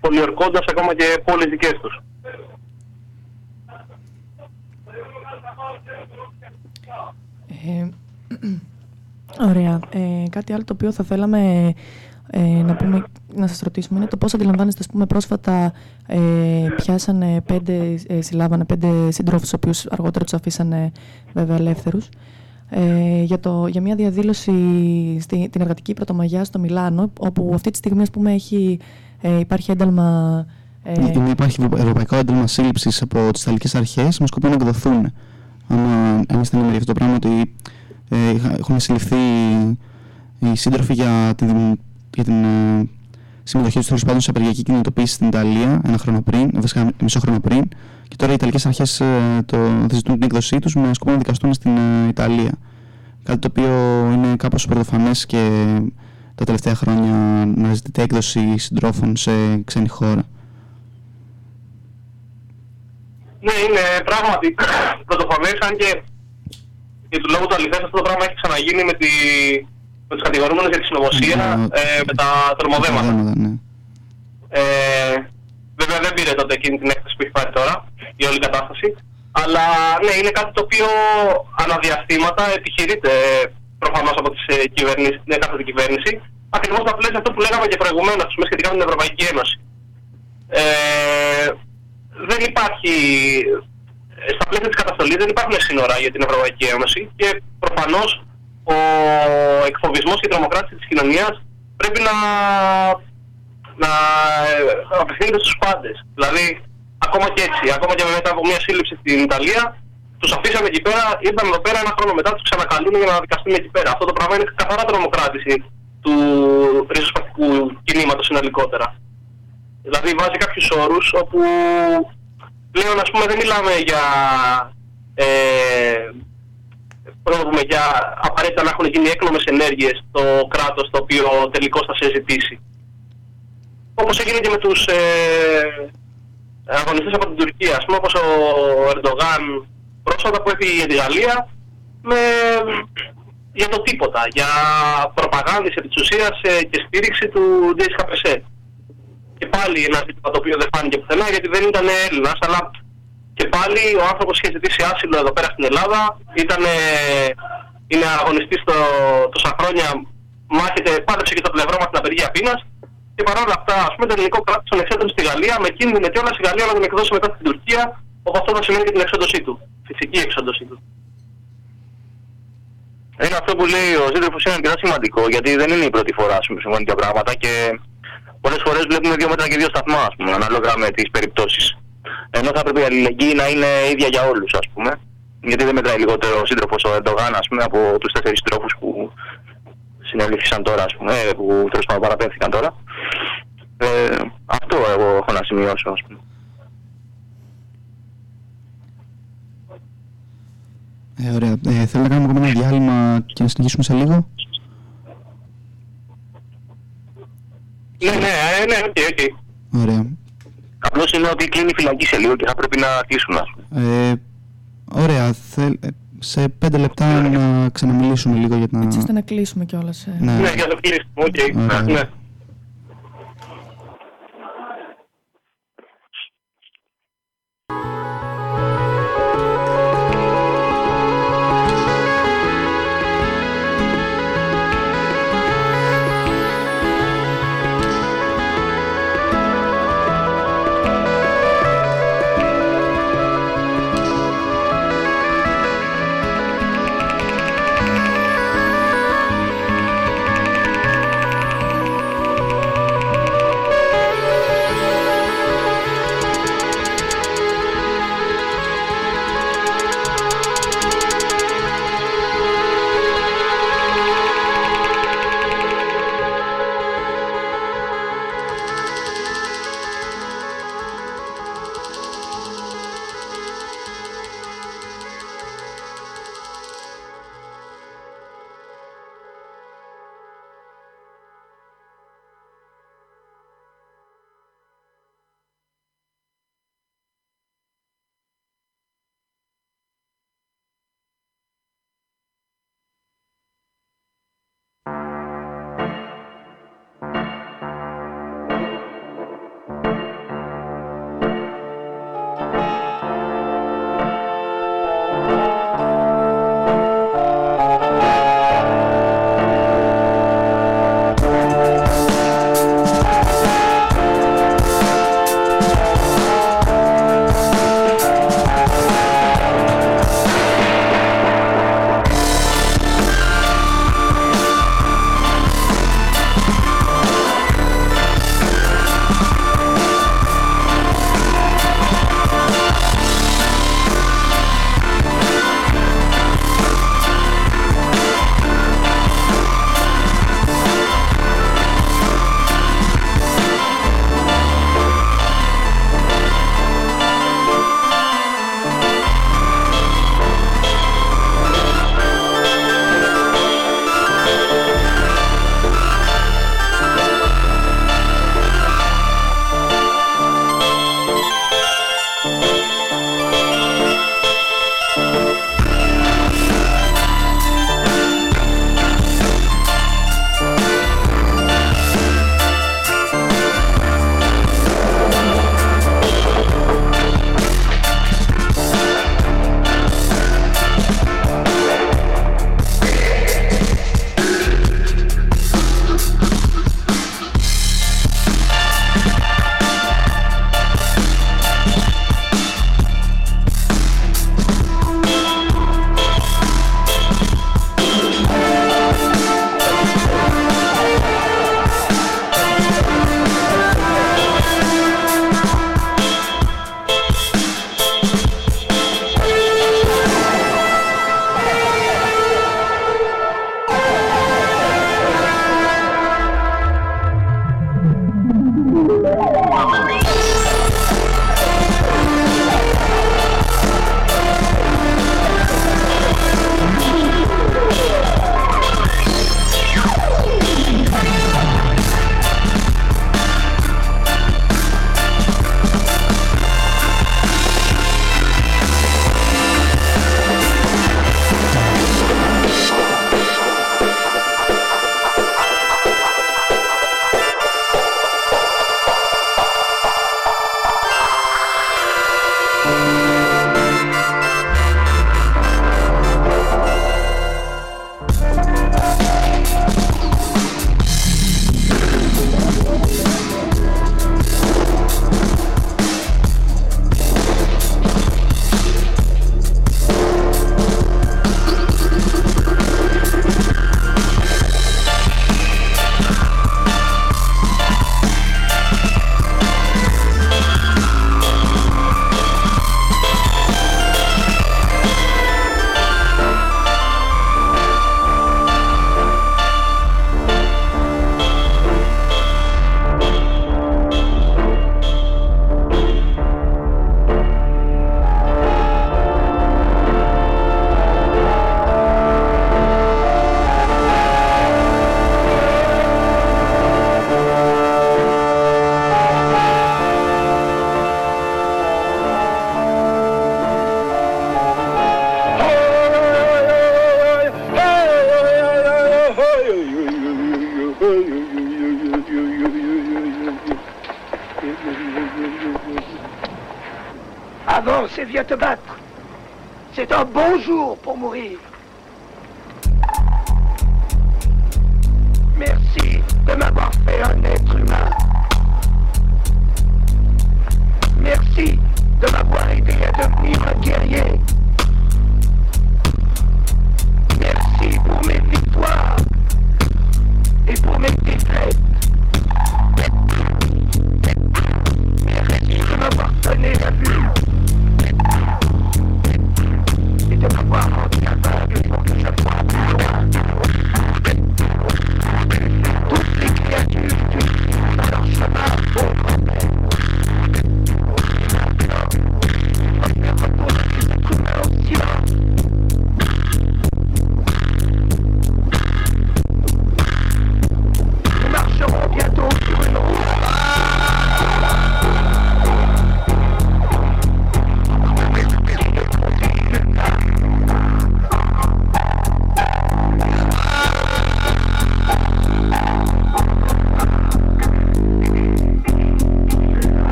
πολιορκώντας ακόμα και πόλεις δικές τους. Ε, ωραία. Ε, κάτι άλλο το οποίο θα θέλαμε ε, να, πούμε, να σας ρωτήσουμε είναι το πώς αντιλαμβάνεστε, ας πούμε, πρόσφατα ε, πιάσανε πέντε, ε, συλλάβανε πέντε συντρόφους, οι οποίους αργότερα τους αφήσανε βέβαια ελεύθερους, ε, για, το, για μια διαδήλωση στην την εργατική πρωτομαγιά στο Μιλάνο, όπου αυτή τη στιγμή, ας πούμε, έχει, ε, υπάρχει ένταλμα... Ε, είναι, υπάρχει ευρωπαϊκό ένταλμα σύλληψης από τις Ιταλικές Αρχές με σκοπό να εκδοθούν. Αν είστε ενημεροί αυτό το πράγμα, ότι ε, έχουν συλληφθεί οι σύντροφοι για την για την ε, συμμετοχή τους τέλος πάντων σε απεργιακή κινητοποίηση στην Ιταλία ένα χρόνο πριν, βασικά μισό χρόνο πριν. Και τώρα οι Ιταλικές αρχές ε, το ζητούν την έκδοσή τους με σκοπό να δικαστούν στην ε, Ιταλία. Κάτι το οποίο είναι κάπως πρωτοφανές και τα τελευταία χρόνια να ζητείται έκδοση συντρόφων σε ξένη χώρα. Ναι, είναι πράγματι πρωτοφανέ, αν και για του λόγου του αληθές αυτό το πράγμα έχει ξαναγίνει με τη με τους κατηγορούμενους για τη συνωμοσία ε, με τα τρομοδέματα. Ναι. Ε, βέβαια δεν πήρε τότε εκείνη την έκθεση που έχει πάρει τώρα η όλη κατάσταση. Αλλά ναι, είναι κάτι το οποίο αναδιαστήματα επιχειρείται προφανώς από τις ε, κυβερνήσεις, την κάθε κυβέρνηση. Ακριβώς στα πλαίσια αυτό που λέγαμε και προηγουμένως σχετικά με την Ευρωπαϊκή Ένωση. Ε, δεν υπάρχει, στα πλαίσια της καταστολής δεν υπάρχουν σύνορα για την Ευρωπαϊκή Ένωση και προφανώς ο εκφοβισμός και η τρομοκράτηση της κοινωνίας πρέπει να, να απευθύνεται στους πάντες. Δηλαδή, ακόμα και έτσι, ακόμα και μετά από μια σύλληψη στην Ιταλία, τους αφήσαμε εκεί πέρα, ήρθαν εδώ πέρα ένα χρόνο μετά, τους ξανακαλούν για να δικαστούν εκεί πέρα. Αυτό το πράγμα είναι καθαρά τρομοκράτηση του ριζοσπαστικού κινήματος συνολικότερα. Δηλαδή βάζει κάποιους όρους όπου πλέον ας πούμε δεν μιλάμε για ε, πρόβλημα για απαραίτητα να έχουν γίνει έκνομες ενέργειες στο κράτος το οποίο τελικώς θα συζητήσει. Όπως έγινε και με τους ε, αγωνιστές από την Τουρκία, ας πούμε, όπως ο Ερντογάν πρόσφατα που έφυγε για τη Γαλλία με, για το τίποτα, για προπαγάνδηση επί της ουσίας ε, και στήριξη του DSKPC. Και πάλι ένα ζήτημα το οποίο δεν φάνηκε πουθενά γιατί δεν ήταν Έλληνας, αλλά και πάλι ο άνθρωπος είχε ζητήσει άσυλο εδώ πέρα στην Ελλάδα, ήταν, είναι αγωνιστής το, τόσα χρόνια, μάχεται, πάλεψε και στο πλευρό μας την απεργία πείνας και παρόλα αυτά, ας πούμε, το ελληνικό κράτος τον εξέδωσε στη Γαλλία με κίνδυνο και όλα στη Γαλλία να τον εκδώσει μετά στην Τουρκία, όπου αυτό θα σημαίνει και την εξόντωσή του, φυσική εξόντωσή του. Είναι αυτό που λέει ο σύντροφος είναι αρκετά σημαντικό, γιατί δεν είναι η πρώτη φορά που συμβαίνουν τέτοια πράγματα και πολλές φορές βλέπουμε δύο μέτρα και δύο σταθμά, ας πούμε, ανάλογα με τις περιπτώσεις. Ενώ θα έπρεπε η αλληλεγγύη να είναι ίδια για όλους, ας πούμε. Γιατί δεν μετράει λιγότερο ο σύντροφος ο Ερντογάν, ας πούμε, από τους τέσσερις τρόφου που συνελήφθησαν τώρα, ας πούμε, που τέλος πάντων παραπέμφθηκαν τώρα. Ε, αυτό εγώ έχω να σημειώσω, ας πούμε. Ε, ωραία. Ε, θέλω να κάνουμε ακόμα ένα διάλειμμα και να συνεχίσουμε σε λίγο; Ναι, ναι, ε, ναι, OK, okay, OK. Ωραία. Απλώς είναι ότι κλείνει η φυλακή σε λίγο και θα πρέπει να κλείσουν. Ε, ωραία. Θέλ, σε πέντε λεπτά να ξαναμιλήσουμε λίγο για να... Έτσι ώστε να κλείσουμε κιόλας. Ε. Ναι, ναι για να κλείσουμε. OK. Okay. Ναι.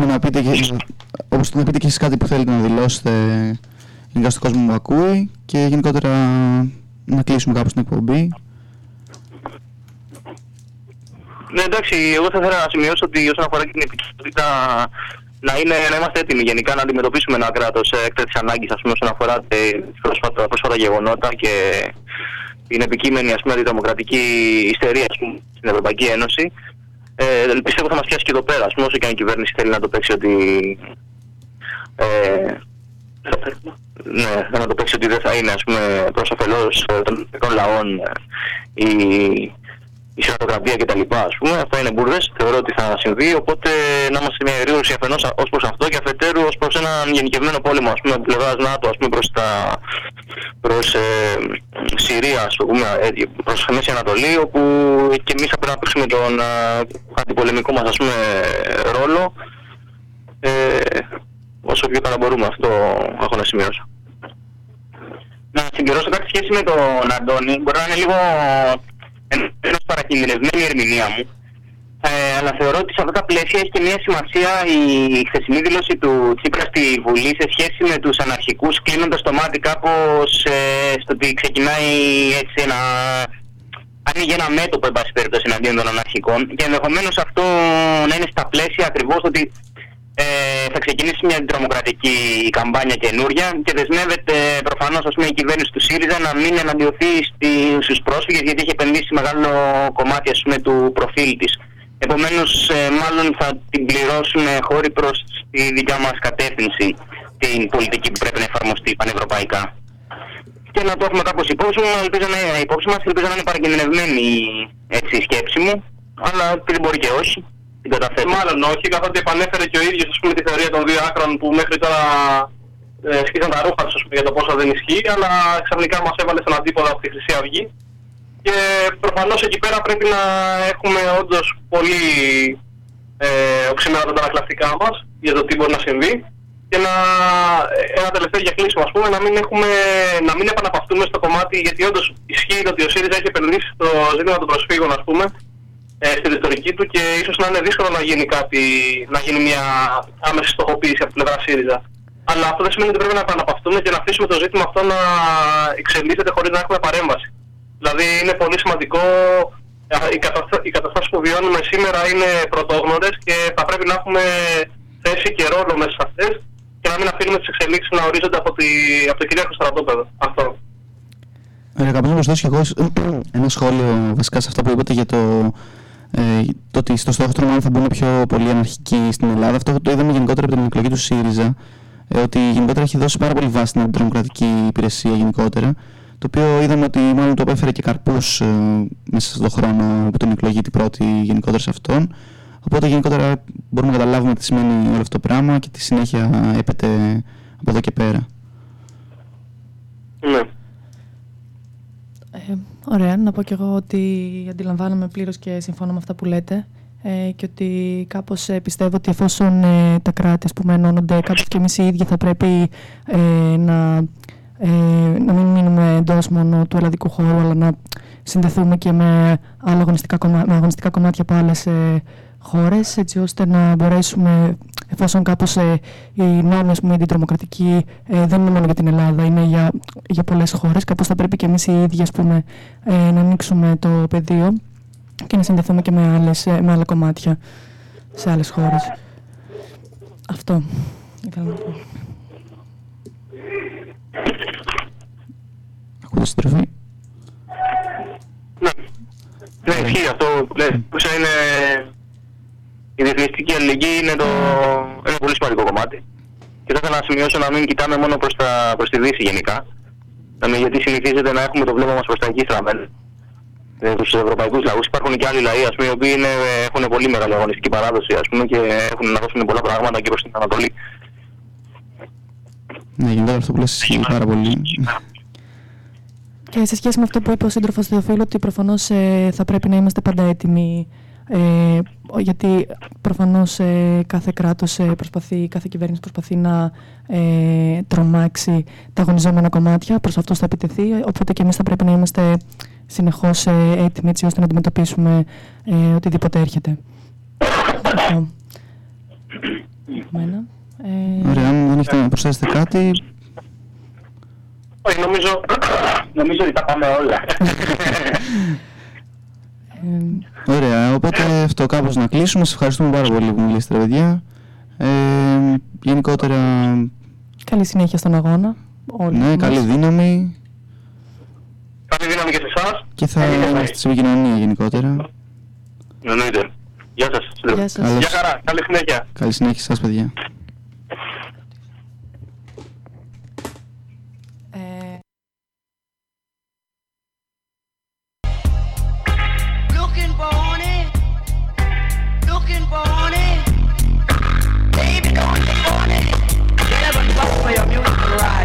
Να κλείσουμε να πείτε, και, όπως να πείτε και εσείς κάτι που θέλετε να δηλώσετε γενικά στον κόσμο που ακούει και γενικότερα να κλείσουμε κάπως την εκπομπή. Ναι, εντάξει, εγώ θα ήθελα να σημειώσω ότι όσον αφορά και την επικοινωνία να, είναι, να είμαστε έτοιμοι γενικά να αντιμετωπίσουμε ένα κράτος έκτακτη ανάγκη όσον αφορά τα πρόσφατα, πρόσφατα γεγονότα και την επικείμενη ας πούμε, αντιδημοκρατική ιστερία ας πούμε, στην Ευρωπαϊκή Ένωση. Ε, πιστεύω θα μας πιάσει και εδώ πέρα, ας πούμε, όσο και αν η κυβέρνηση θέλει να το παίξει ότι. Ε, ναι, να το παίξει ότι δεν θα είναι ας πούμε, προς όφελος ε, των εθνικών λαών ε, η, η συνεργατία κτλ. Ας πούμε, αυτά είναι μπουρδες, θεωρώ ότι θα συμβεί, οπότε να είμαστε μια ερήωση αφενός ως προς αυτό και αφετέρου ως προς έναν γενικευμένο πόλεμο, ας πούμε, από πλευράς ΝΑΤΟ, ας πούμε, προς, τα, προς ε, Συρία, ας πούμε, ε, προς Μέση Ανατολή, όπου και εμείς θα πρέπει να παίξουμε τον ε, αντιπολεμικό μας, ας πούμε, ρόλο, ε, όσο πιο καλά μπορούμε, αυτό έχω να σημειώσω. Να συμπληρώσω κάτι σχέση με τον Αντώνη, μπορεί να είναι λίγο ενός παρακινδυνευμένη η ερμηνεία μου. Ε, αλλά θεωρώ ότι σε αυτά τα πλαίσια έχει και μια σημασία η χθεσινή δήλωση του Τσίπρας στη Βουλή σε σχέση με τους αναρχικούς κλείνοντας το μάτι κάπως ε, στο ότι ξεκινάει έτσι ένα ανοίγει ένα μέτωπο εν πάση περιπτώσει εναντίον των αναρχικών και ενδεχομένως αυτό να είναι στα πλαίσια ακριβώς ότι ε, θα ξεκινήσει μια τρομοκρατική καμπάνια καινούρια και δεσμεύεται προφανώς η κυβέρνηση του ΣΥΡΙΖΑ να μην εναντιωθεί στους πρόσφυγες γιατί έχει επενδύσει μεγάλο κομμάτι ας πούμε, του προφίλ της. Επομένως, ε, μάλλον θα την πληρώσουν χώροι προς τη δικιά μας κατεύθυνση την πολιτική που πρέπει να εφαρμοστεί πανευρωπαϊκά. Και να το έχουμε κάπως υπόψη μου, ελπίζω να, υπόψη μας, ελπίζω να είναι παρακινδυνευμένη έτσι, η σκέψη μου, αλλά δεν μπορεί και όχι την καταθέτω. Μάλλον όχι, καθότι επανέφερε και ο ίδιος τη θεωρία των δύο άκρων που μέχρι τώρα ε, σκίσαν τα ρούχα τους για το πόσο δεν ισχύει, αλλά ξαφνικά μας έβαλε στον αντίποδα από τη Χρυσή Αυγή. Και προφανώς εκεί πέρα πρέπει να έχουμε όντως πολύ ε, οξυμένα τα παρακλαστικά μας για το τι μπορεί να συμβεί. Και να, ένα τελευταίο για κλείσιμο, ας πούμε, να μην, έχουμε, να μην επαναπαυτούμε στο κομμάτι, γιατί όντως ισχύει ότι ο ΣΥΡΙΖΑ έχει επενδύσει στο ζήτημα των προσφύγων, ας πούμε, ε, στη ρητορική του και ίσως να είναι δύσκολο να γίνει κάτι, να γίνει μια άμεση στοχοποίηση από την πλευρά ΣΥΡΙΖΑ. Αλλά αυτό δεν σημαίνει ότι πρέπει να επαναπαυτούμε και να αφήσουμε το ζήτημα αυτό να εξελίσσεται χωρίς να έχουμε παρέμβαση. Δηλαδή είναι πολύ σημαντικό, ε, οι, καταστα... οι καταστάσεις που βιώνουμε σήμερα είναι πρωτόγνωρες και θα πρέπει να έχουμε θέση και ρόλο μέσα σε αυτές και να μην αφήνουμε τις εξελίξεις να ορίζονται από, τη... από το κυρίαρχο στρατόπεδο. Αυτό. Ωραία, κάπως να προσθέσω και εγώ ένα σχόλιο βασικά σε αυτά που είπατε για το ε, το ότι στο στόχο μάλλον θα μπουν πιο πολύ αναρχικοί στην Ελλάδα. Αυτό το είδαμε γενικότερα από την εκλογή του ΣΥΡΙΖΑ, ε, ότι γενικότερα έχει δώσει πάρα πολύ βάση στην τρομοκρατική υπηρεσία γενικότερα. Το οποίο είδαμε ότι μάλλον το απέφερε και καρπούς ε, μέσα στον χρόνο από την εκλογή την πρώτη γενικότερα σε αυτόν. Οπότε γενικότερα μπορούμε να καταλάβουμε τι σημαίνει όλο αυτό το πράγμα και τι συνέχεια έπεται από εδώ και πέρα. Ναι. Ε, ωραία, να πω κι εγώ ότι αντιλαμβάνομαι πλήρως και συμφωνώ με αυτά που λέτε ε, και ότι κάπως ε, πιστεύω ότι εφόσον ε, τα κράτη ας πούμε ενώνονται κάπως και εμείς οι ίδιοι θα πρέπει ε, να, ε, να μην μείνουμε εντός μόνο του ελλαδικού χώρου αλλά να συνδεθούμε και με άλλα αγωνιστικά, κομμάτια, με αγωνιστικά κομμάτια από άλλες ε, χώρες έτσι ώστε να μπορέσουμε εφόσον κάπως ε, οι νόμοι ας πούμε, αντιτρομοκρατικοί ε, δεν είναι μόνο για την Ελλάδα, είναι για, για πολλές χώρες, κάπως θα πρέπει και εμείς οι ίδιοι ας πούμε, ε, να ανοίξουμε το πεδίο και να συνδεθούμε και με, άλλες, ε, με άλλα κομμάτια σε άλλες χώρες. Αυτό ήθελα να πω. Ακούτε συντροφή. Ναι. Ναι, ισχύει αυτό που λες. Που είναι... Η διεθνιστική αλληλεγγύη είναι το... ένα πολύ σημαντικό κομμάτι. Και θα ήθελα να σημειώσω να μην κοιτάμε μόνο προς, τα... προς τη Δύση γενικά. Να μην, γιατί συνηθίζεται να έχουμε το βλέμμα μας προς τα εκεί στραμμένο. Ε, τους ευρωπαϊκούς λαούς υπάρχουν και άλλοι λαοί ας πούμε, οι οποίοι είναι, έχουν πολύ μεγάλη αγωνιστική παράδοση ας πούμε, και έχουν να δώσουν πολλά πράγματα και προς την Ανατολή. Ναι, γενικότερα αυτό που λες ισχύει πάρα πολύ. Και σε σχέση με αυτό που είπε ο σύντροφος Θεοφίλου, ότι προφανώς θα πρέπει να είμαστε πάντα έτοιμοι. Ε, γιατί προφανώς κάθε κράτος προσπαθεί, κάθε κυβέρνηση προσπαθεί να ε, τρομάξει τα αγωνιζόμενα κομμάτια, προς αυτό θα επιτεθεί. Οπότε και εμείς θα πρέπει να είμαστε συνεχώς έτοιμοι έτσι ώστε να αντιμετωπίσουμε ε, οτιδήποτε έρχεται. Αυτό. Εμένα. Ε, Ωραία, αν δεν έχετε να προσθέσετε κάτι, Όχι, νομίζω, νομίζω ότι τα πάμε όλα. ε, Ωραία, οπότε αυτό κάπως να κλείσουμε. Σας ευχαριστούμε πάρα πολύ που μιλήσατε, παιδιά. Ε, γενικότερα, καλή συνέχεια στον αγώνα. Όλοι ναι, μας. καλή δύναμη Καλή δύναμη και σε εσάς. και θα Καλή δύναμη. είμαστε σε επικοινωνία γενικότερα. Εννοείται. Γεια σας. Γεια σας. Καλώς. Γεια χαρά. Καλή συνέχεια. Καλή συνέχεια σας, παιδιά. Baby, don't you want it? Get up and bust for your music ride.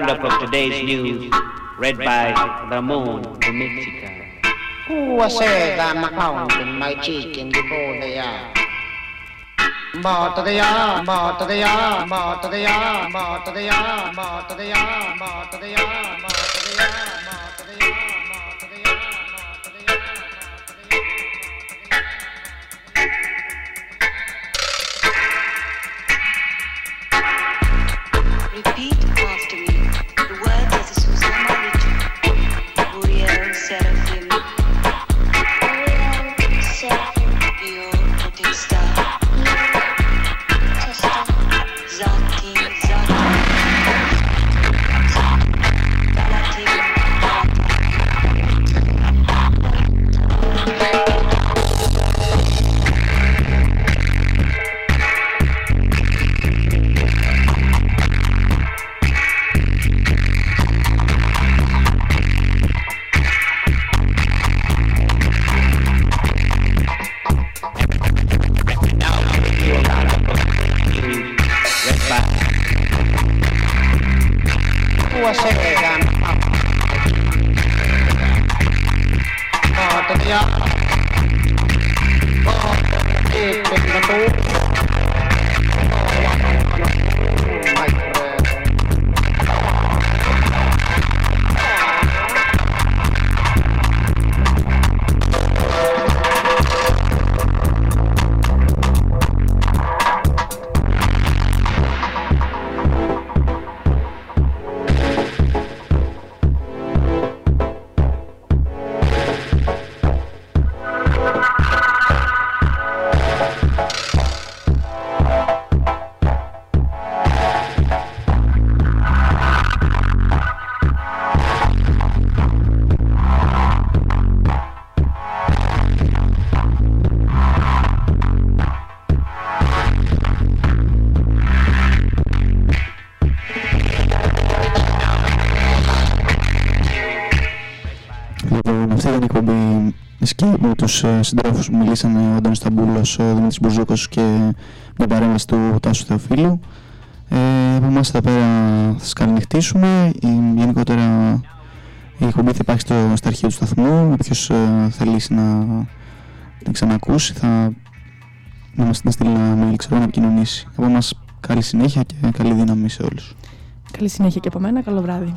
Roundup of today's news, read by Ramon de Mexico. Who I said I'm counting my chicken before they are. Mort they are, mort they are, mort they are, mort they are, mort they are, mort they are, mort they are, τους ε, συντρόφους που μιλήσανε ο Αντώνης Ταμπούλος, ο Δημήτρης Μπουζούκος και με παρέμβαση του Τάσου Θεοφίλου. Ε, από εμάς εδώ πέρα θα σας καληνυχτήσουμε. Η, γενικότερα η εκπομπή θα υπάρχει στο, στα αρχεία του σταθμού. Όποιος ε, θελήσει να την ξανακούσει θα να μας την στείλει ένα mail, ξέρω, να επικοινωνήσει. Από εμάς καλή συνέχεια και καλή δύναμη σε όλους. Καλή συνέχεια και από μένα. Καλό βράδυ.